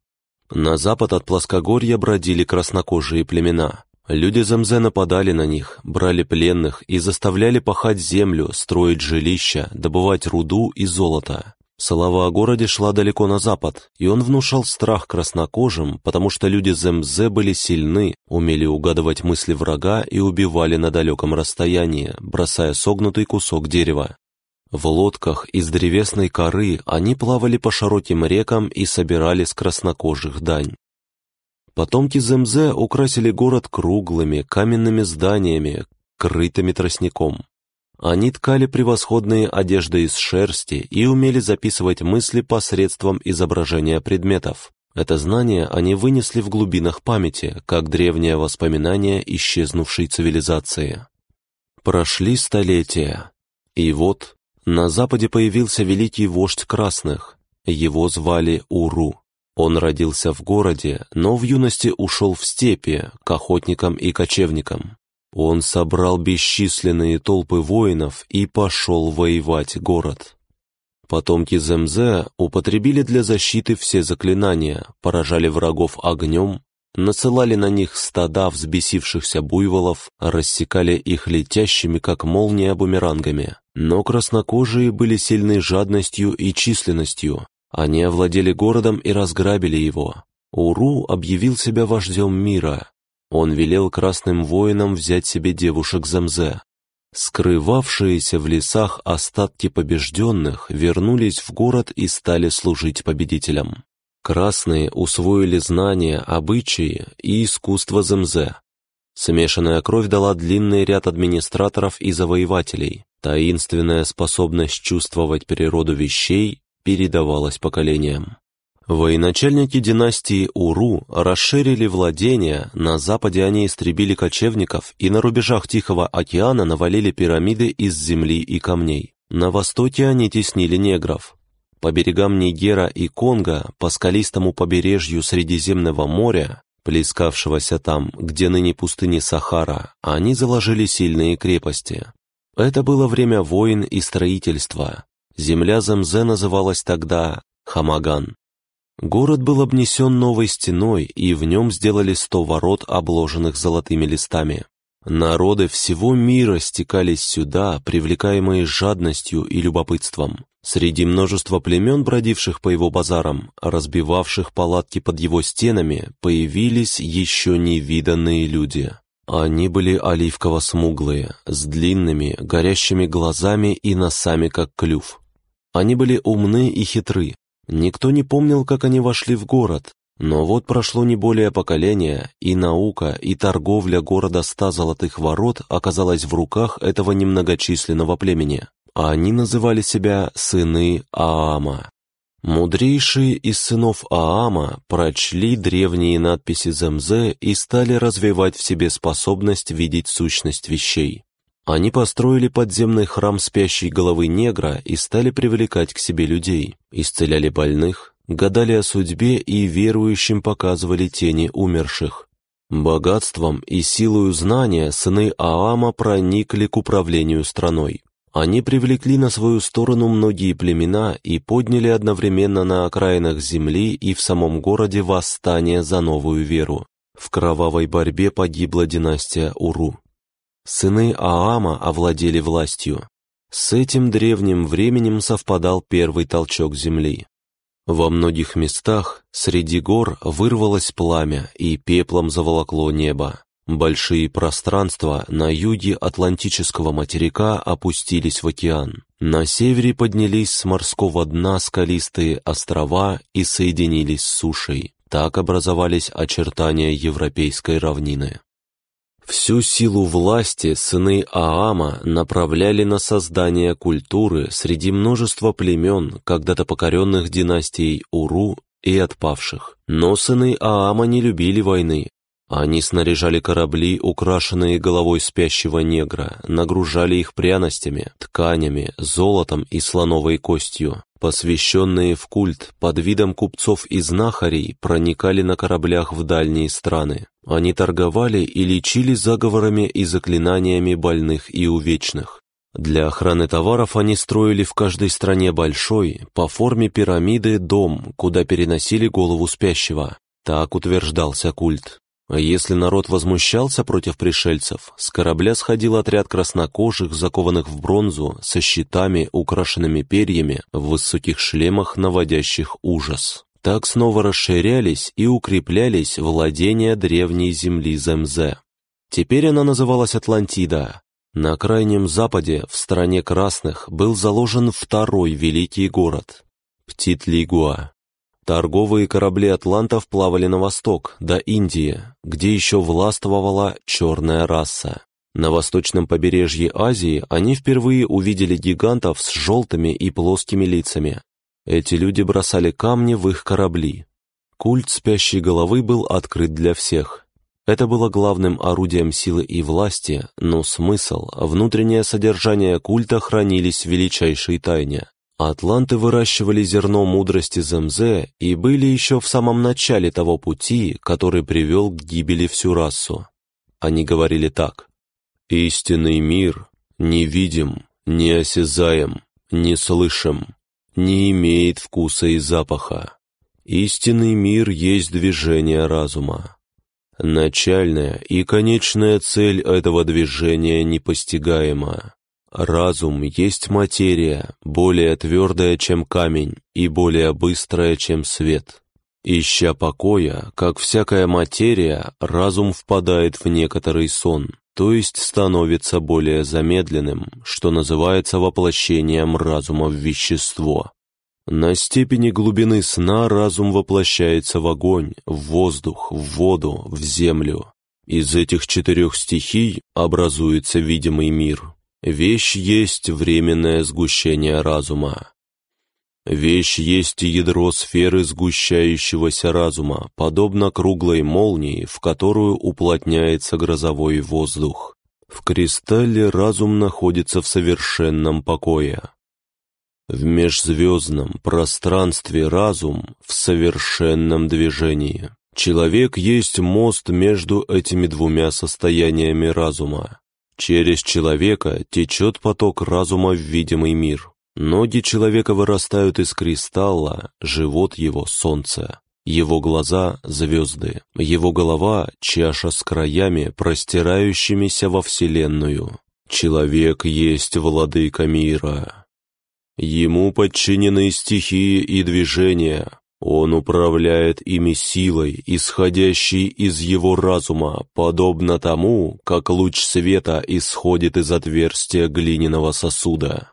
На запад от плоскогорья бродили краснокожие племена. Люди Земзе нападали на них, брали пленных и заставляли пахать землю, строить жилища, добывать руду и золото. Слава о городе шла далеко на запад, и он внушал страх краснокожим, потому что люди Земзе были сильны, умели угадывать мысли врага и убивали на далеком расстоянии, бросая согнутый кусок дерева. В лодках из древесной коры они плавали по широким рекам и собирали с краснокожих дань. Потомки Земзе украсили город круглыми каменными зданиями, крытыми тростником. Они ткали превосходные одежды из шерсти и умели записывать мысли посредством изображения предметов. Это знание они вынесли в глубинах памяти, как древнее воспоминание исчезнувшей цивилизации. Прошли столетия, и вот на западе появился великий вождь красных. Его звали Уру. Он родился в городе, но в юности ушел в степи, к охотникам и кочевникам. Он собрал бесчисленные толпы воинов и пошел воевать город. Потомки Земзе употребили для защиты все заклинания, поражали врагов огнем, насылали на них стада взбесившихся буйволов, рассекали их летящими, как молния, бумерангами. Но краснокожие были сильны жадностью и численностью. Они овладели городом и разграбили его. Уру объявил себя вождем мира, он велел красным воинам взять себе девушек Замзе. Скрывавшиеся в лесах остатки побежденных вернулись в город и стали служить победителям. Красные усвоили знания, обычаи и искусство Замзе. Смешанная кровь дала длинный ряд администраторов и завоевателей. Таинственная способность чувствовать природу вещей передавалась поколениям. Военачальники династии Уру расширили владения, на западе они истребили кочевников и на рубежах Тихого океана навалили пирамиды из земли и камней. На востоке они теснили негров. По берегам Нигера и Конго, по скалистому побережью Средиземного моря, плескавшегося там, где ныне пустыни Сахара, они заложили сильные крепости. Это было время войн и строительства. Земля Замзе называлась тогда Хамаган. Город был обнесен новой стеной, и в нем сделали сто ворот, обложенных золотыми листами. Народы всего мира стекались сюда, привлекаемые жадностью и любопытством. Среди множества племен, бродивших по его базарам, разбивавших палатки под его стенами, появились еще невиданные люди. Они были оливково-смуглые, с длинными, горящими глазами и носами, как клюв. Они были умны и хитры. Никто не помнил, как они вошли в город, но вот прошло не более поколения, и наука, и торговля города ста золотых ворот оказалась в руках этого немногочисленного племени. А они называли себя «сыны Аама». Мудрейшие из сынов Аама прочли древние надписи Земзе и стали развивать в себе способность видеть сущность вещей. Они построили подземный храм спящей головы негра и стали привлекать к себе людей, исцеляли больных, гадали о судьбе и верующим показывали тени умерших. Богатством и силою знания сыны Аама проникли к управлению страной. Они привлекли на свою сторону многие племена и подняли одновременно на окраинах земли и в самом городе восстание за новую веру. В кровавой борьбе погибла династия Уру. Сыны Аама овладели властью. С этим древним временем совпадал первый толчок земли. Во многих местах среди гор вырвалось пламя и пеплом заволокло небо. Большие пространства на юге Атлантического материка опустились в океан. На севере поднялись с морского дна скалистые острова и соединились с сушей. Так образовались очертания европейской равнины. Всю силу власти сыны Аама направляли на создание культуры среди множества племен, когда-то покоренных династией Уру и отпавших. Но сыны Аама не любили войны. Они снаряжали корабли, украшенные головой спящего негра, нагружали их пряностями, тканями, золотом и слоновой костью. Посвященные в культ под видом купцов и знахарей проникали на кораблях в дальние страны. Они торговали и лечили заговорами и заклинаниями больных и увечных. Для охраны товаров они строили в каждой стране большой, по форме пирамиды, дом, куда переносили голову спящего. Так утверждался культ. А если народ возмущался против пришельцев, с корабля сходил отряд краснокожих, закованных в бронзу, со щитами, украшенными перьями, в высоких шлемах, наводящих ужас. Так снова расширялись и укреплялись владения древней земли Земзе. Теперь она называлась Атлантида. На крайнем западе, в стране красных, был заложен второй великий город – Птитлигуа. Торговые корабли атлантов плавали на восток, до Индии, где еще властвовала черная раса. На восточном побережье Азии они впервые увидели гигантов с желтыми и плоскими лицами. Эти люди бросали камни в их корабли. Культ спящей головы был открыт для всех. Это было главным орудием силы и власти, но смысл, внутреннее содержание культа хранились в величайшей тайне. Атланты выращивали зерно мудрости Земзе и были еще в самом начале того пути, который привел к гибели всю расу. Они говорили так. «Истинный мир не видим, не осязаем, не слышим, не имеет вкуса и запаха. Истинный мир есть движение разума. Начальная и конечная цель этого движения непостигаема. Разум есть материя, более твердая, чем камень, и более быстрая, чем свет. Ища покоя, как всякая материя, разум впадает в некоторый сон, то есть становится более замедленным, что называется воплощением разума в вещество. На степени глубины сна разум воплощается в огонь, в воздух, в воду, в землю. Из этих четырех стихий образуется видимый мир. Вещь есть временное сгущение разума. Вещь есть ядро сферы сгущающегося разума, подобно круглой молнии, в которую уплотняется грозовой воздух. В кристалле разум находится в совершенном покое. В межзвездном пространстве разум в совершенном движении. Человек есть мост между этими двумя состояниями разума. Через человека течет поток разума в видимый мир. Ноги человека вырастают из кристалла, живот его — солнце. Его глаза — звезды, его голова — чаша с краями, простирающимися во Вселенную. Человек есть владыка мира. Ему подчинены стихии и движения. Он управляет ими силой, исходящей из его разума, подобно тому, как луч света исходит из отверстия глиняного сосуда.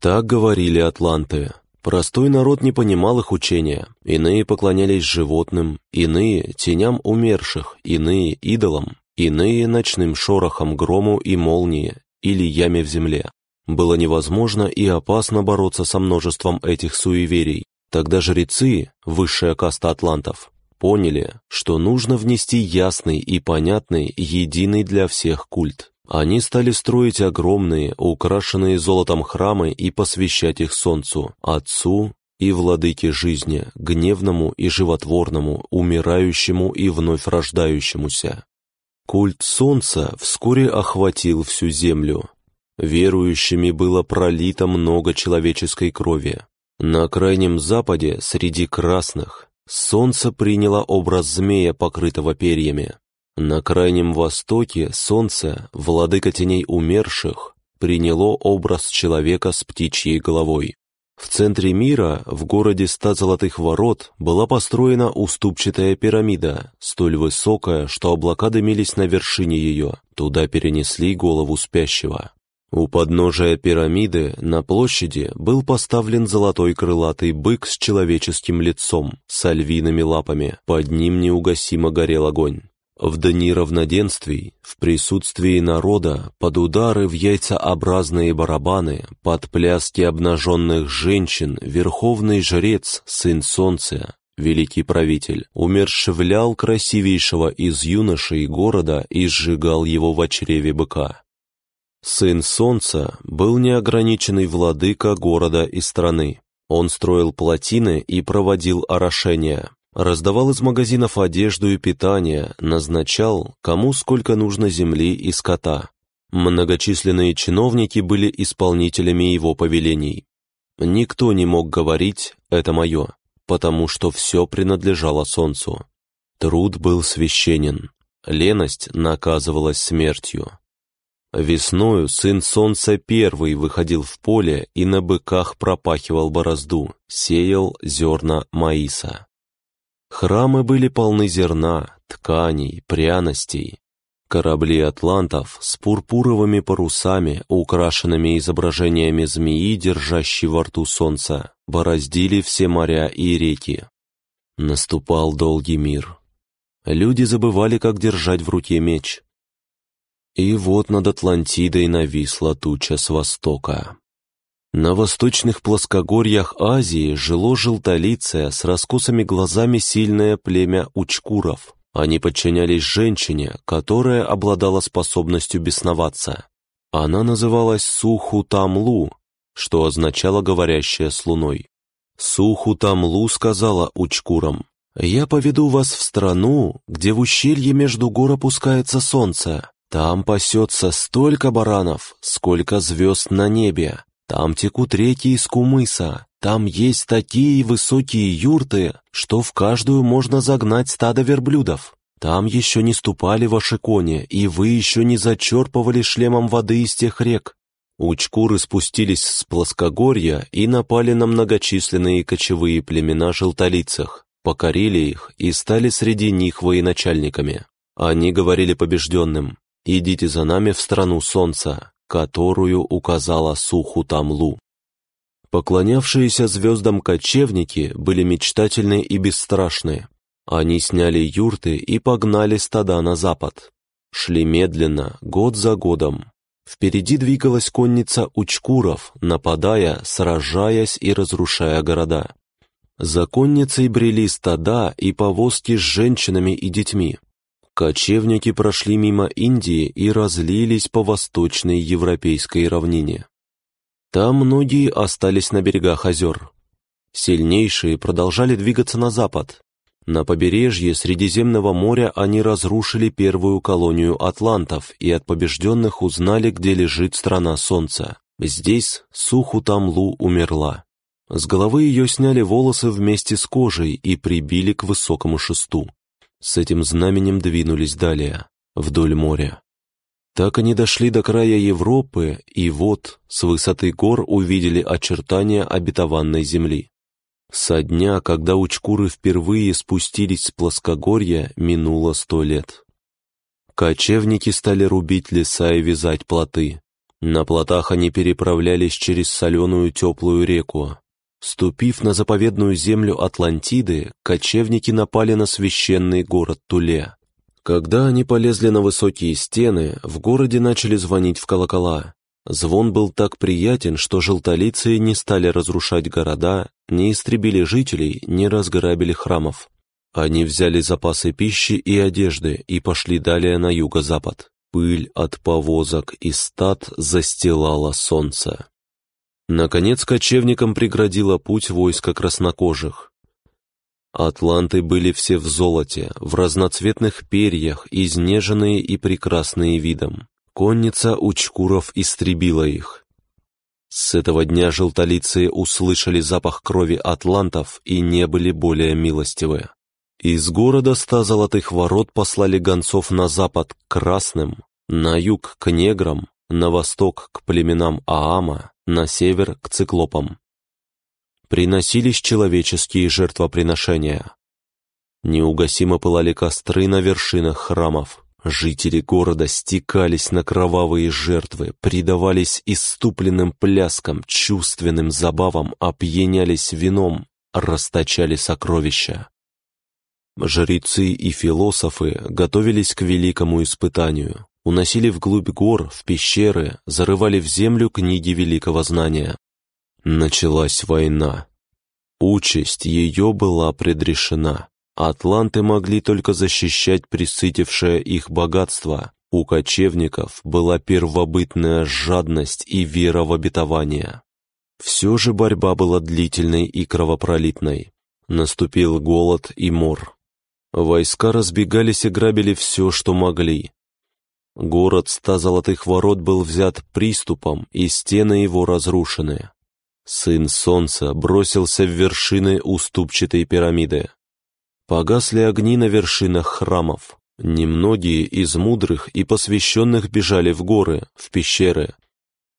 Так говорили атланты. Простой народ не понимал их учения, иные поклонялись животным, иные — теням умерших, иные — идолам, иные — ночным шорохам грому и молнии или яме в земле. Было невозможно и опасно бороться со множеством этих суеверий, Тогда жрецы, высшая каста атлантов, поняли, что нужно внести ясный и понятный, единый для всех культ. Они стали строить огромные, украшенные золотом храмы и посвящать их солнцу, отцу и владыке жизни, гневному и животворному, умирающему и вновь рождающемуся. Культ солнца вскоре охватил всю землю. Верующими было пролито много человеческой крови, на крайнем западе, среди красных, солнце приняло образ змея, покрытого перьями. На крайнем востоке солнце, владыка теней умерших, приняло образ человека с птичьей головой. В центре мира, в городе ста золотых ворот, была построена уступчатая пирамида, столь высокая, что облака дымились на вершине ее, туда перенесли голову спящего. У подножия пирамиды на площади был поставлен золотой крылатый бык с человеческим лицом, с альвиными лапами, под ним неугасимо горел огонь. В дни равноденствий, в присутствии народа, под удары в яйцеобразные барабаны, под пляски обнаженных женщин, верховный жрец, сын солнца, великий правитель, умершевлял красивейшего из юношей города и сжигал его в чреве быка. Сын Солнца был неограниченный владыка города и страны. Он строил плотины и проводил орошения, раздавал из магазинов одежду и питание, назначал, кому сколько нужно земли и скота. Многочисленные чиновники были исполнителями его повелений. Никто не мог говорить «это мое», потому что все принадлежало Солнцу. Труд был священен, леность наказывалась смертью. Весною сын солнца первый выходил в поле и на быках пропахивал борозду, сеял зерна маиса. Храмы были полны зерна, тканей, пряностей. Корабли атлантов с пурпуровыми парусами, украшенными изображениями змеи, держащей во рту солнца, бороздили все моря и реки. Наступал долгий мир. Люди забывали, как держать в руке меч, и вот над Атлантидой нависла туча с востока. На восточных плоскогорьях Азии жило желтолицее с раскосыми глазами сильное племя учкуров. Они подчинялись женщине, которая обладала способностью бесноваться. Она называлась Суху-Тамлу, что означало «говорящая с луной». Суху-Тамлу сказала учкурам, «Я поведу вас в страну, где в ущелье между гор опускается солнце. Там пасется столько баранов, сколько звезд на небе. Там текут реки из кумыса. Там есть такие высокие юрты, что в каждую можно загнать стадо верблюдов. Там еще не ступали ваши кони, и вы еще не зачерпывали шлемом воды из тех рек. Учкуры спустились с плоскогорья и напали на многочисленные кочевые племена желтолицах, покорили их и стали среди них военачальниками. Они говорили побежденным, идите за нами в страну солнца, которую указала Суху Тамлу. Поклонявшиеся звездам кочевники были мечтательны и бесстрашны. Они сняли юрты и погнали стада на запад. Шли медленно, год за годом. Впереди двигалась конница учкуров, нападая, сражаясь и разрушая города. За конницей брели стада и повозки с женщинами и детьми. Кочевники прошли мимо Индии и разлились по восточной европейской равнине. Там многие остались на берегах озер. Сильнейшие продолжали двигаться на запад. На побережье Средиземного моря они разрушили первую колонию атлантов и от побежденных узнали, где лежит страна солнца. Здесь Суху-Тамлу умерла. С головы ее сняли волосы вместе с кожей и прибили к высокому шесту. С этим знаменем двинулись далее, вдоль моря. Так они дошли до края Европы, и вот, с высоты гор увидели очертания обетованной земли. Со дня, когда учкуры впервые спустились с плоскогорья, минуло сто лет. Кочевники стали рубить леса и вязать плоты. На плотах они переправлялись через соленую теплую реку. Ступив на заповедную землю Атлантиды, кочевники напали на священный город Туле. Когда они полезли на высокие стены, в городе начали звонить в колокола. Звон был так приятен, что желтолицы не стали разрушать города, не истребили жителей, не разграбили храмов. Они взяли запасы пищи и одежды и пошли далее на юго-запад. Пыль от повозок и стад застилала солнце. Наконец кочевникам преградило путь войска краснокожих. Атланты были все в золоте, в разноцветных перьях, изнеженные и прекрасные видом. Конница Учкуров истребила их. С этого дня желтолицые услышали запах крови атлантов и не были более милостивы. Из города ста золотых ворот послали гонцов на запад к красным, на юг к неграм, на восток к племенам Аама, на север к циклопам. Приносились человеческие жертвоприношения. Неугасимо пылали костры на вершинах храмов. Жители города стекались на кровавые жертвы, предавались иступленным пляскам, чувственным забавам, опьянялись вином, расточали сокровища. Жрецы и философы готовились к великому испытанию, уносили вглубь гор, в пещеры, зарывали в землю книги великого знания. Началась война. Участь ее была предрешена. Атланты могли только защищать присытившее их богатство. У кочевников была первобытная жадность и вера в обетование. Все же борьба была длительной и кровопролитной. Наступил голод и мор. Войска разбегались и грабили все, что могли. Город ста золотых ворот был взят приступом, и стены его разрушены. Сын солнца бросился в вершины уступчатой пирамиды. Погасли огни на вершинах храмов. Немногие из мудрых и посвященных бежали в горы, в пещеры.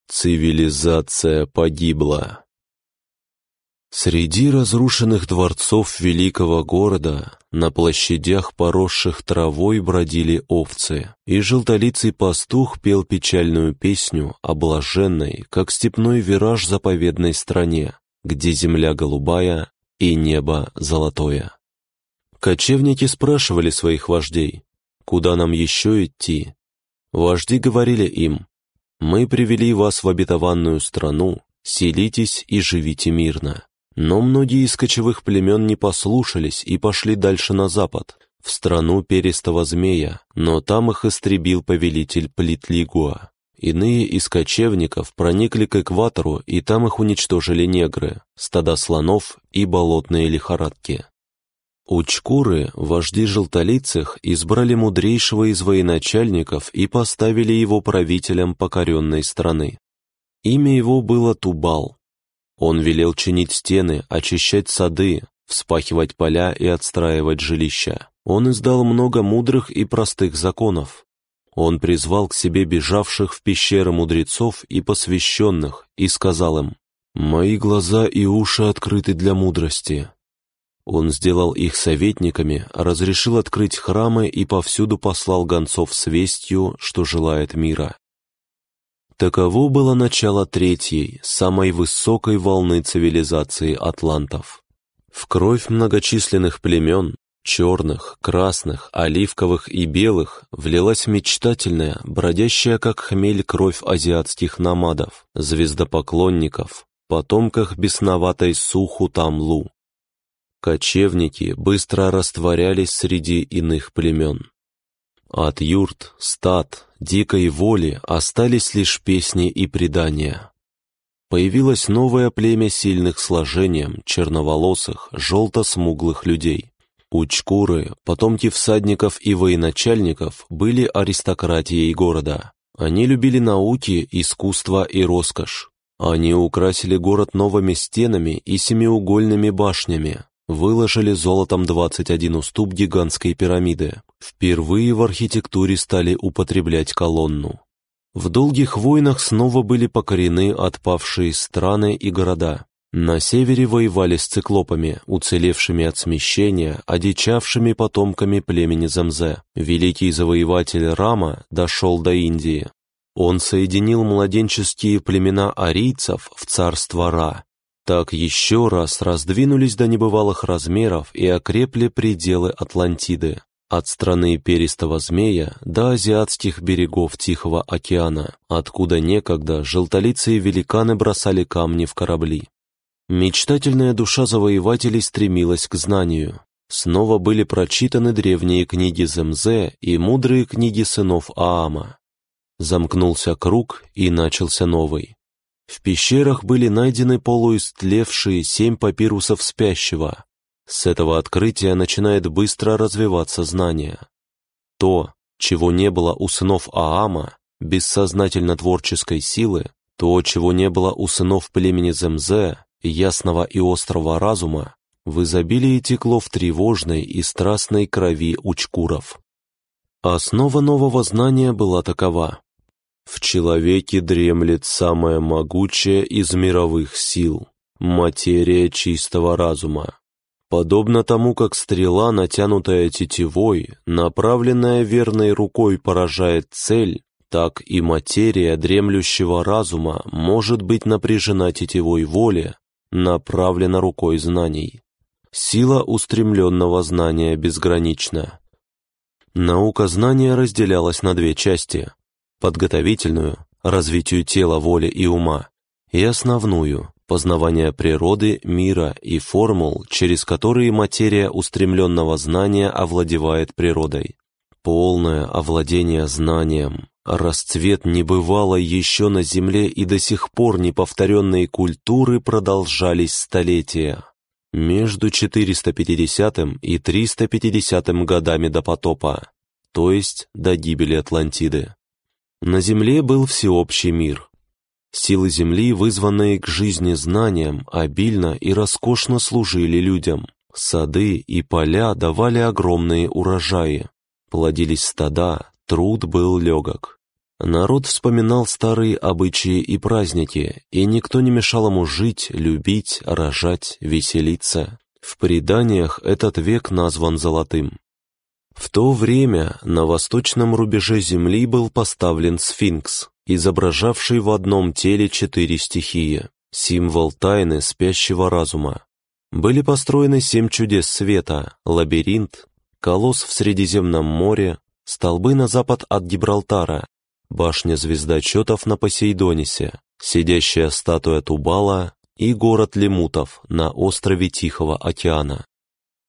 Цивилизация погибла. Среди разрушенных дворцов великого города на площадях, поросших травой, бродили овцы, и желтолицый пастух пел печальную песню о блаженной, как степной вираж заповедной стране, где земля голубая и небо золотое. Кочевники спрашивали своих вождей, куда нам еще идти. Вожди говорили им, мы привели вас в обетованную страну, селитесь и живите мирно. Но многие из кочевых племен не послушались и пошли дальше на запад, в страну перистого змея, но там их истребил повелитель Плитлигуа. Иные из кочевников проникли к экватору, и там их уничтожили негры, стада слонов и болотные лихорадки. Учкуры, вожди желтолицых, избрали мудрейшего из военачальников и поставили его правителем покоренной страны. Имя его было Тубал. Он велел чинить стены, очищать сады, вспахивать поля и отстраивать жилища. Он издал много мудрых и простых законов. Он призвал к себе бежавших в пещеры мудрецов и посвященных и сказал им, «Мои глаза и уши открыты для мудрости, он сделал их советниками, разрешил открыть храмы и повсюду послал гонцов с вестью, что желает мира. Таково было начало третьей, самой высокой волны цивилизации атлантов. В кровь многочисленных племен, черных, красных, оливковых и белых, влилась мечтательная, бродящая как хмель кровь азиатских намадов, звездопоклонников, потомках бесноватой Суху Тамлу, Кочевники быстро растворялись среди иных племен. От юрт, стад, дикой воли остались лишь песни и предания. Появилось новое племя сильных сложением, черноволосых, желто-смуглых людей. Учкуры, потомки всадников и военачальников, были аристократией города. Они любили науки, искусство и роскошь. Они украсили город новыми стенами и семиугольными башнями, выложили золотом 21 уступ гигантской пирамиды. Впервые в архитектуре стали употреблять колонну. В долгих войнах снова были покорены отпавшие страны и города. На севере воевали с циклопами, уцелевшими от смещения, одичавшими потомками племени Замзе. Великий завоеватель Рама дошел до Индии. Он соединил младенческие племена арийцев в царство Ра. Так еще раз раздвинулись до небывалых размеров и окрепли пределы Атлантиды. От страны перистого змея до азиатских берегов Тихого океана, откуда некогда желтолицые великаны бросали камни в корабли. Мечтательная душа завоевателей стремилась к знанию. Снова были прочитаны древние книги Земзе и мудрые книги сынов Аама. Замкнулся круг и начался новый. В пещерах были найдены полуистлевшие семь папирусов спящего. С этого открытия начинает быстро развиваться знание. То, чего не было у сынов Аама, бессознательно творческой силы, то, чего не было у сынов племени Земзе, ясного и острого разума, в изобилии текло в тревожной и страстной крови учкуров. Основа нового знания была такова. В человеке дремлет самая могучая из мировых сил – материя чистого разума. Подобно тому, как стрела, натянутая тетивой, направленная верной рукой поражает цель, так и материя дремлющего разума может быть напряжена тетивой воли, направлена рукой знаний. Сила устремленного знания безгранична. Наука знания разделялась на две части – подготовительную, развитию тела, воли и ума, и основную, познавание природы, мира и формул, через которые материя устремленного знания овладевает природой. Полное овладение знанием, Расцвет небывало еще на Земле и до сих пор неповторенные культуры продолжались столетия. Между 450 и 350 годами до потопа, то есть до гибели Атлантиды. На Земле был всеобщий мир. Силы Земли, вызванные к жизни знанием, обильно и роскошно служили людям. Сады и поля давали огромные урожаи. Плодились стада, труд был легок. Народ вспоминал старые обычаи и праздники, и никто не мешал ему жить, любить, рожать, веселиться. В преданиях этот век назван золотым. В то время на восточном рубеже земли был поставлен сфинкс, изображавший в одном теле четыре стихии, символ тайны спящего разума. Были построены семь чудес света, лабиринт, колосс в Средиземном море, столбы на запад от Гибралтара, башня звездочетов на Посейдонисе, сидящая статуя Тубала и город Лемутов на острове Тихого океана.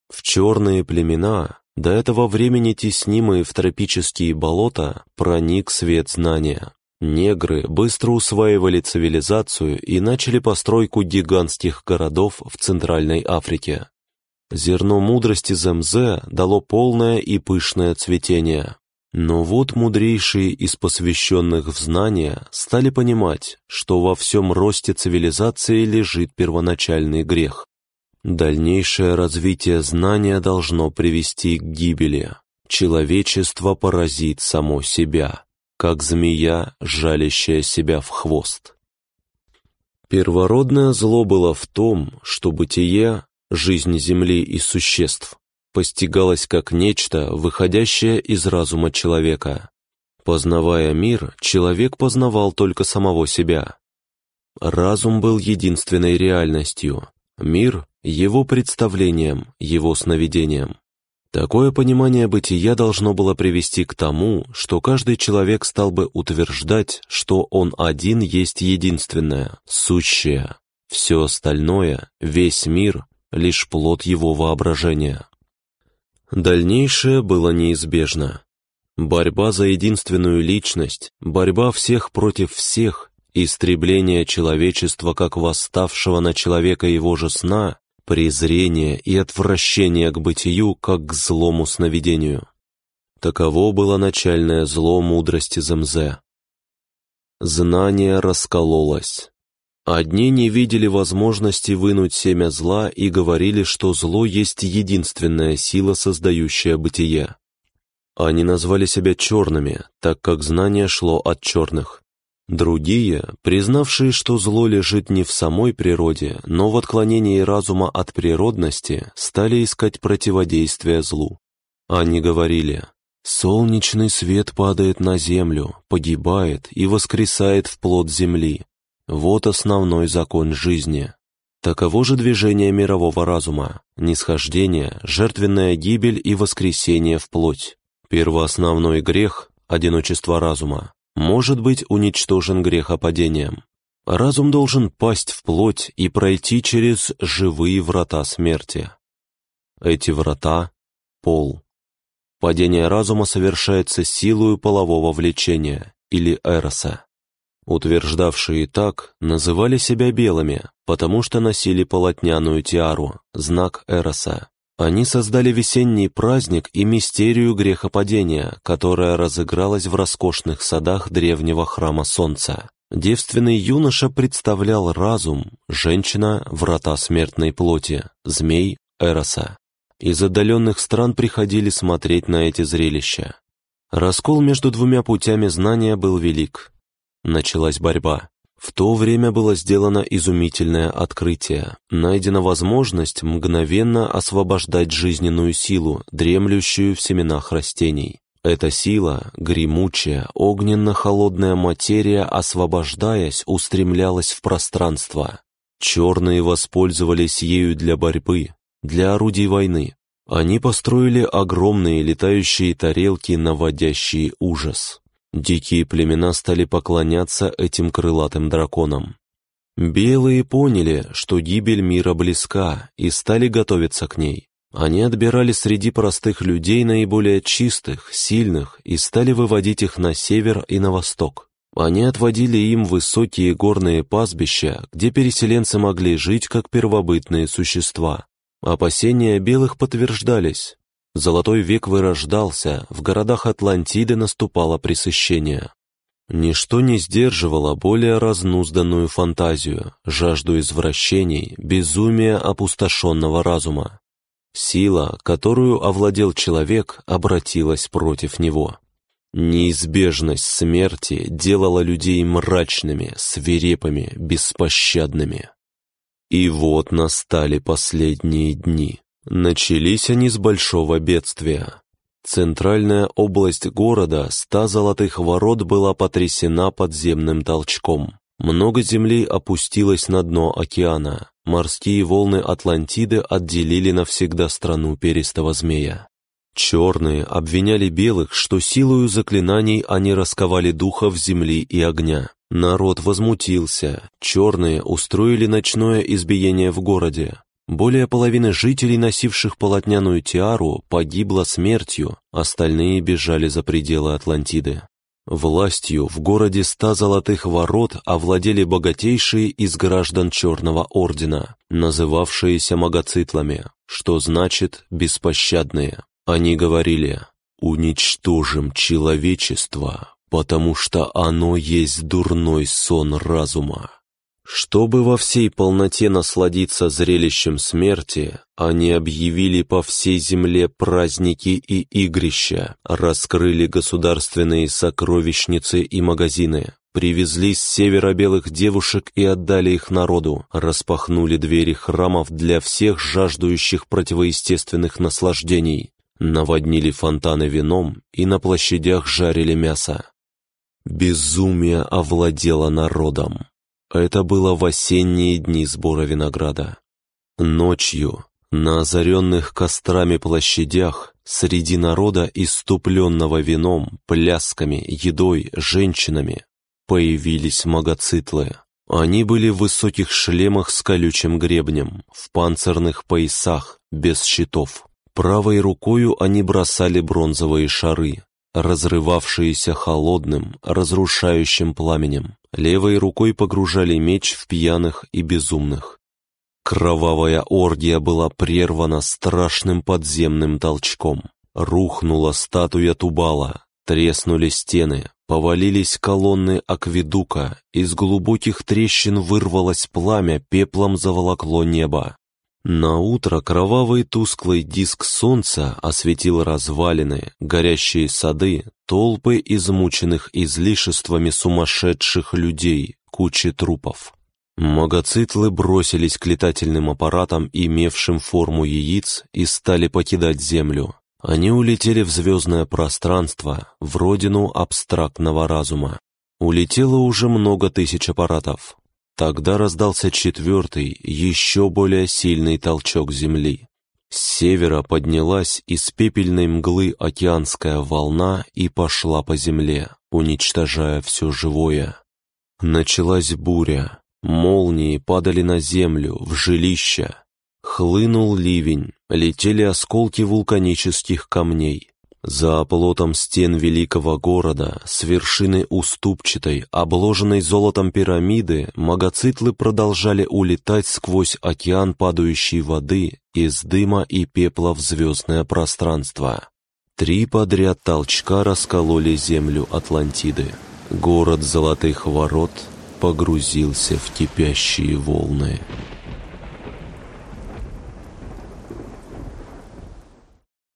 В черные племена, до этого времени теснимые в тропические болота, проник свет знания. Негры быстро усваивали цивилизацию и начали постройку гигантских городов в Центральной Африке. Зерно мудрости Земзе дало полное и пышное цветение. Но вот мудрейшие из посвященных в знания стали понимать, что во всем росте цивилизации лежит первоначальный грех. Дальнейшее развитие знания должно привести к гибели. Человечество поразит само себя, как змея, жалящая себя в хвост. Первородное зло было в том, что бытие, жизнь Земли и существ, постигалось как нечто, выходящее из разума человека. Познавая мир, человек познавал только самого себя. Разум был единственной реальностью, мир — его представлением, его сновидением. Такое понимание бытия должно было привести к тому, что каждый человек стал бы утверждать, что он один есть единственное, сущее. Все остальное, весь мир — лишь плод его воображения. Дальнейшее было неизбежно. Борьба за единственную личность, борьба всех против всех, истребление человечества как восставшего на человека его же сна, презрение и отвращение к бытию как к злому сновидению. Таково было начальное зло мудрости Земзе. Знание раскололось. Одни не видели возможности вынуть семя зла и говорили, что зло есть единственная сила, создающая бытие. Они назвали себя черными, так как знание шло от черных. Другие, признавшие, что зло лежит не в самой природе, но в отклонении разума от природности, стали искать противодействия злу. Они говорили, «Солнечный свет падает на землю, погибает и воскресает в плод земли. Вот основной закон жизни». Таково же движение мирового разума, нисхождение, жертвенная гибель и воскресение в плоть. Первоосновной грех, одиночество разума, может быть уничтожен грехопадением. Разум должен пасть в плоть и пройти через живые врата смерти. Эти врата — пол. Падение разума совершается силою полового влечения или эроса. Утверждавшие так называли себя белыми, потому что носили полотняную тиару, знак эроса. Они создали весенний праздник и мистерию грехопадения, которая разыгралась в роскошных садах древнего храма Солнца. Девственный юноша представлял разум, женщина — врата смертной плоти, змей — Эроса. Из отдаленных стран приходили смотреть на эти зрелища. Раскол между двумя путями знания был велик. Началась борьба. В то время было сделано изумительное открытие. Найдена возможность мгновенно освобождать жизненную силу, дремлющую в семенах растений. Эта сила, гремучая, огненно-холодная материя, освобождаясь, устремлялась в пространство. Черные воспользовались ею для борьбы, для орудий войны. Они построили огромные летающие тарелки, наводящие ужас. Дикие племена стали поклоняться этим крылатым драконам. Белые поняли, что гибель мира близка, и стали готовиться к ней. Они отбирали среди простых людей наиболее чистых, сильных и стали выводить их на север и на восток. Они отводили им высокие горные пастбища, где переселенцы могли жить как первобытные существа. Опасения белых подтверждались. Золотой век вырождался, в городах Атлантиды наступало пресыщение. Ничто не сдерживало более разнузданную фантазию, жажду извращений, безумие опустошенного разума. Сила, которую овладел человек, обратилась против него. Неизбежность смерти делала людей мрачными, свирепыми, беспощадными. И вот настали последние дни. Начались они с большого бедствия. Центральная область города, ста золотых ворот, была потрясена подземным толчком. Много земли опустилось на дно океана. Морские волны Атлантиды отделили навсегда страну перистого змея. Черные обвиняли белых, что силою заклинаний они расковали духов земли и огня. Народ возмутился, черные устроили ночное избиение в городе. Более половины жителей, носивших полотняную тиару, погибло смертью, остальные бежали за пределы Атлантиды. Властью в городе ста золотых ворот овладели богатейшие из граждан Черного Ордена, называвшиеся магоцитлами, что значит «беспощадные». Они говорили «Уничтожим человечество, потому что оно есть дурной сон разума». Чтобы во всей полноте насладиться зрелищем смерти, они объявили по всей земле праздники и игрища, раскрыли государственные сокровищницы и магазины, привезли с севера белых девушек и отдали их народу, распахнули двери храмов для всех жаждущих противоестественных наслаждений, наводнили фонтаны вином и на площадях жарили мясо. Безумие овладело народом. Это было в осенние дни сбора винограда. Ночью, на озаренных кострами площадях, среди народа, иступленного вином, плясками, едой, женщинами, появились магоцитлы. Они были в высоких шлемах с колючим гребнем, в панцирных поясах, без щитов. Правой рукою они бросали бронзовые шары, разрывавшиеся холодным, разрушающим пламенем. Левой рукой погружали меч в пьяных и безумных. Кровавая оргия была прервана страшным подземным толчком. Рухнула статуя Тубала, треснули стены, повалились колонны акведука, из глубоких трещин вырвалось пламя, пеплом заволокло небо. На утро кровавый тусклый диск солнца осветил развалины, горящие сады, толпы измученных излишествами сумасшедших людей, кучи трупов. Магоцитлы бросились к летательным аппаратам, имевшим форму яиц, и стали покидать Землю. Они улетели в звездное пространство, в родину абстрактного разума. Улетело уже много тысяч аппаратов. Тогда раздался четвертый, еще более сильный толчок Земли. С севера поднялась из пепельной мглы океанская волна и пошла по земле, уничтожая все живое. Началась буря. Молнии падали на землю, в жилища. Хлынул ливень, летели осколки вулканических камней. За оплотом стен великого города, с вершины уступчатой, обложенной золотом пирамиды, магоцитлы продолжали улетать сквозь океан падающей воды из дыма и пепла в звездное пространство. Три подряд толчка раскололи землю Атлантиды. Город Золотых Ворот погрузился в кипящие волны.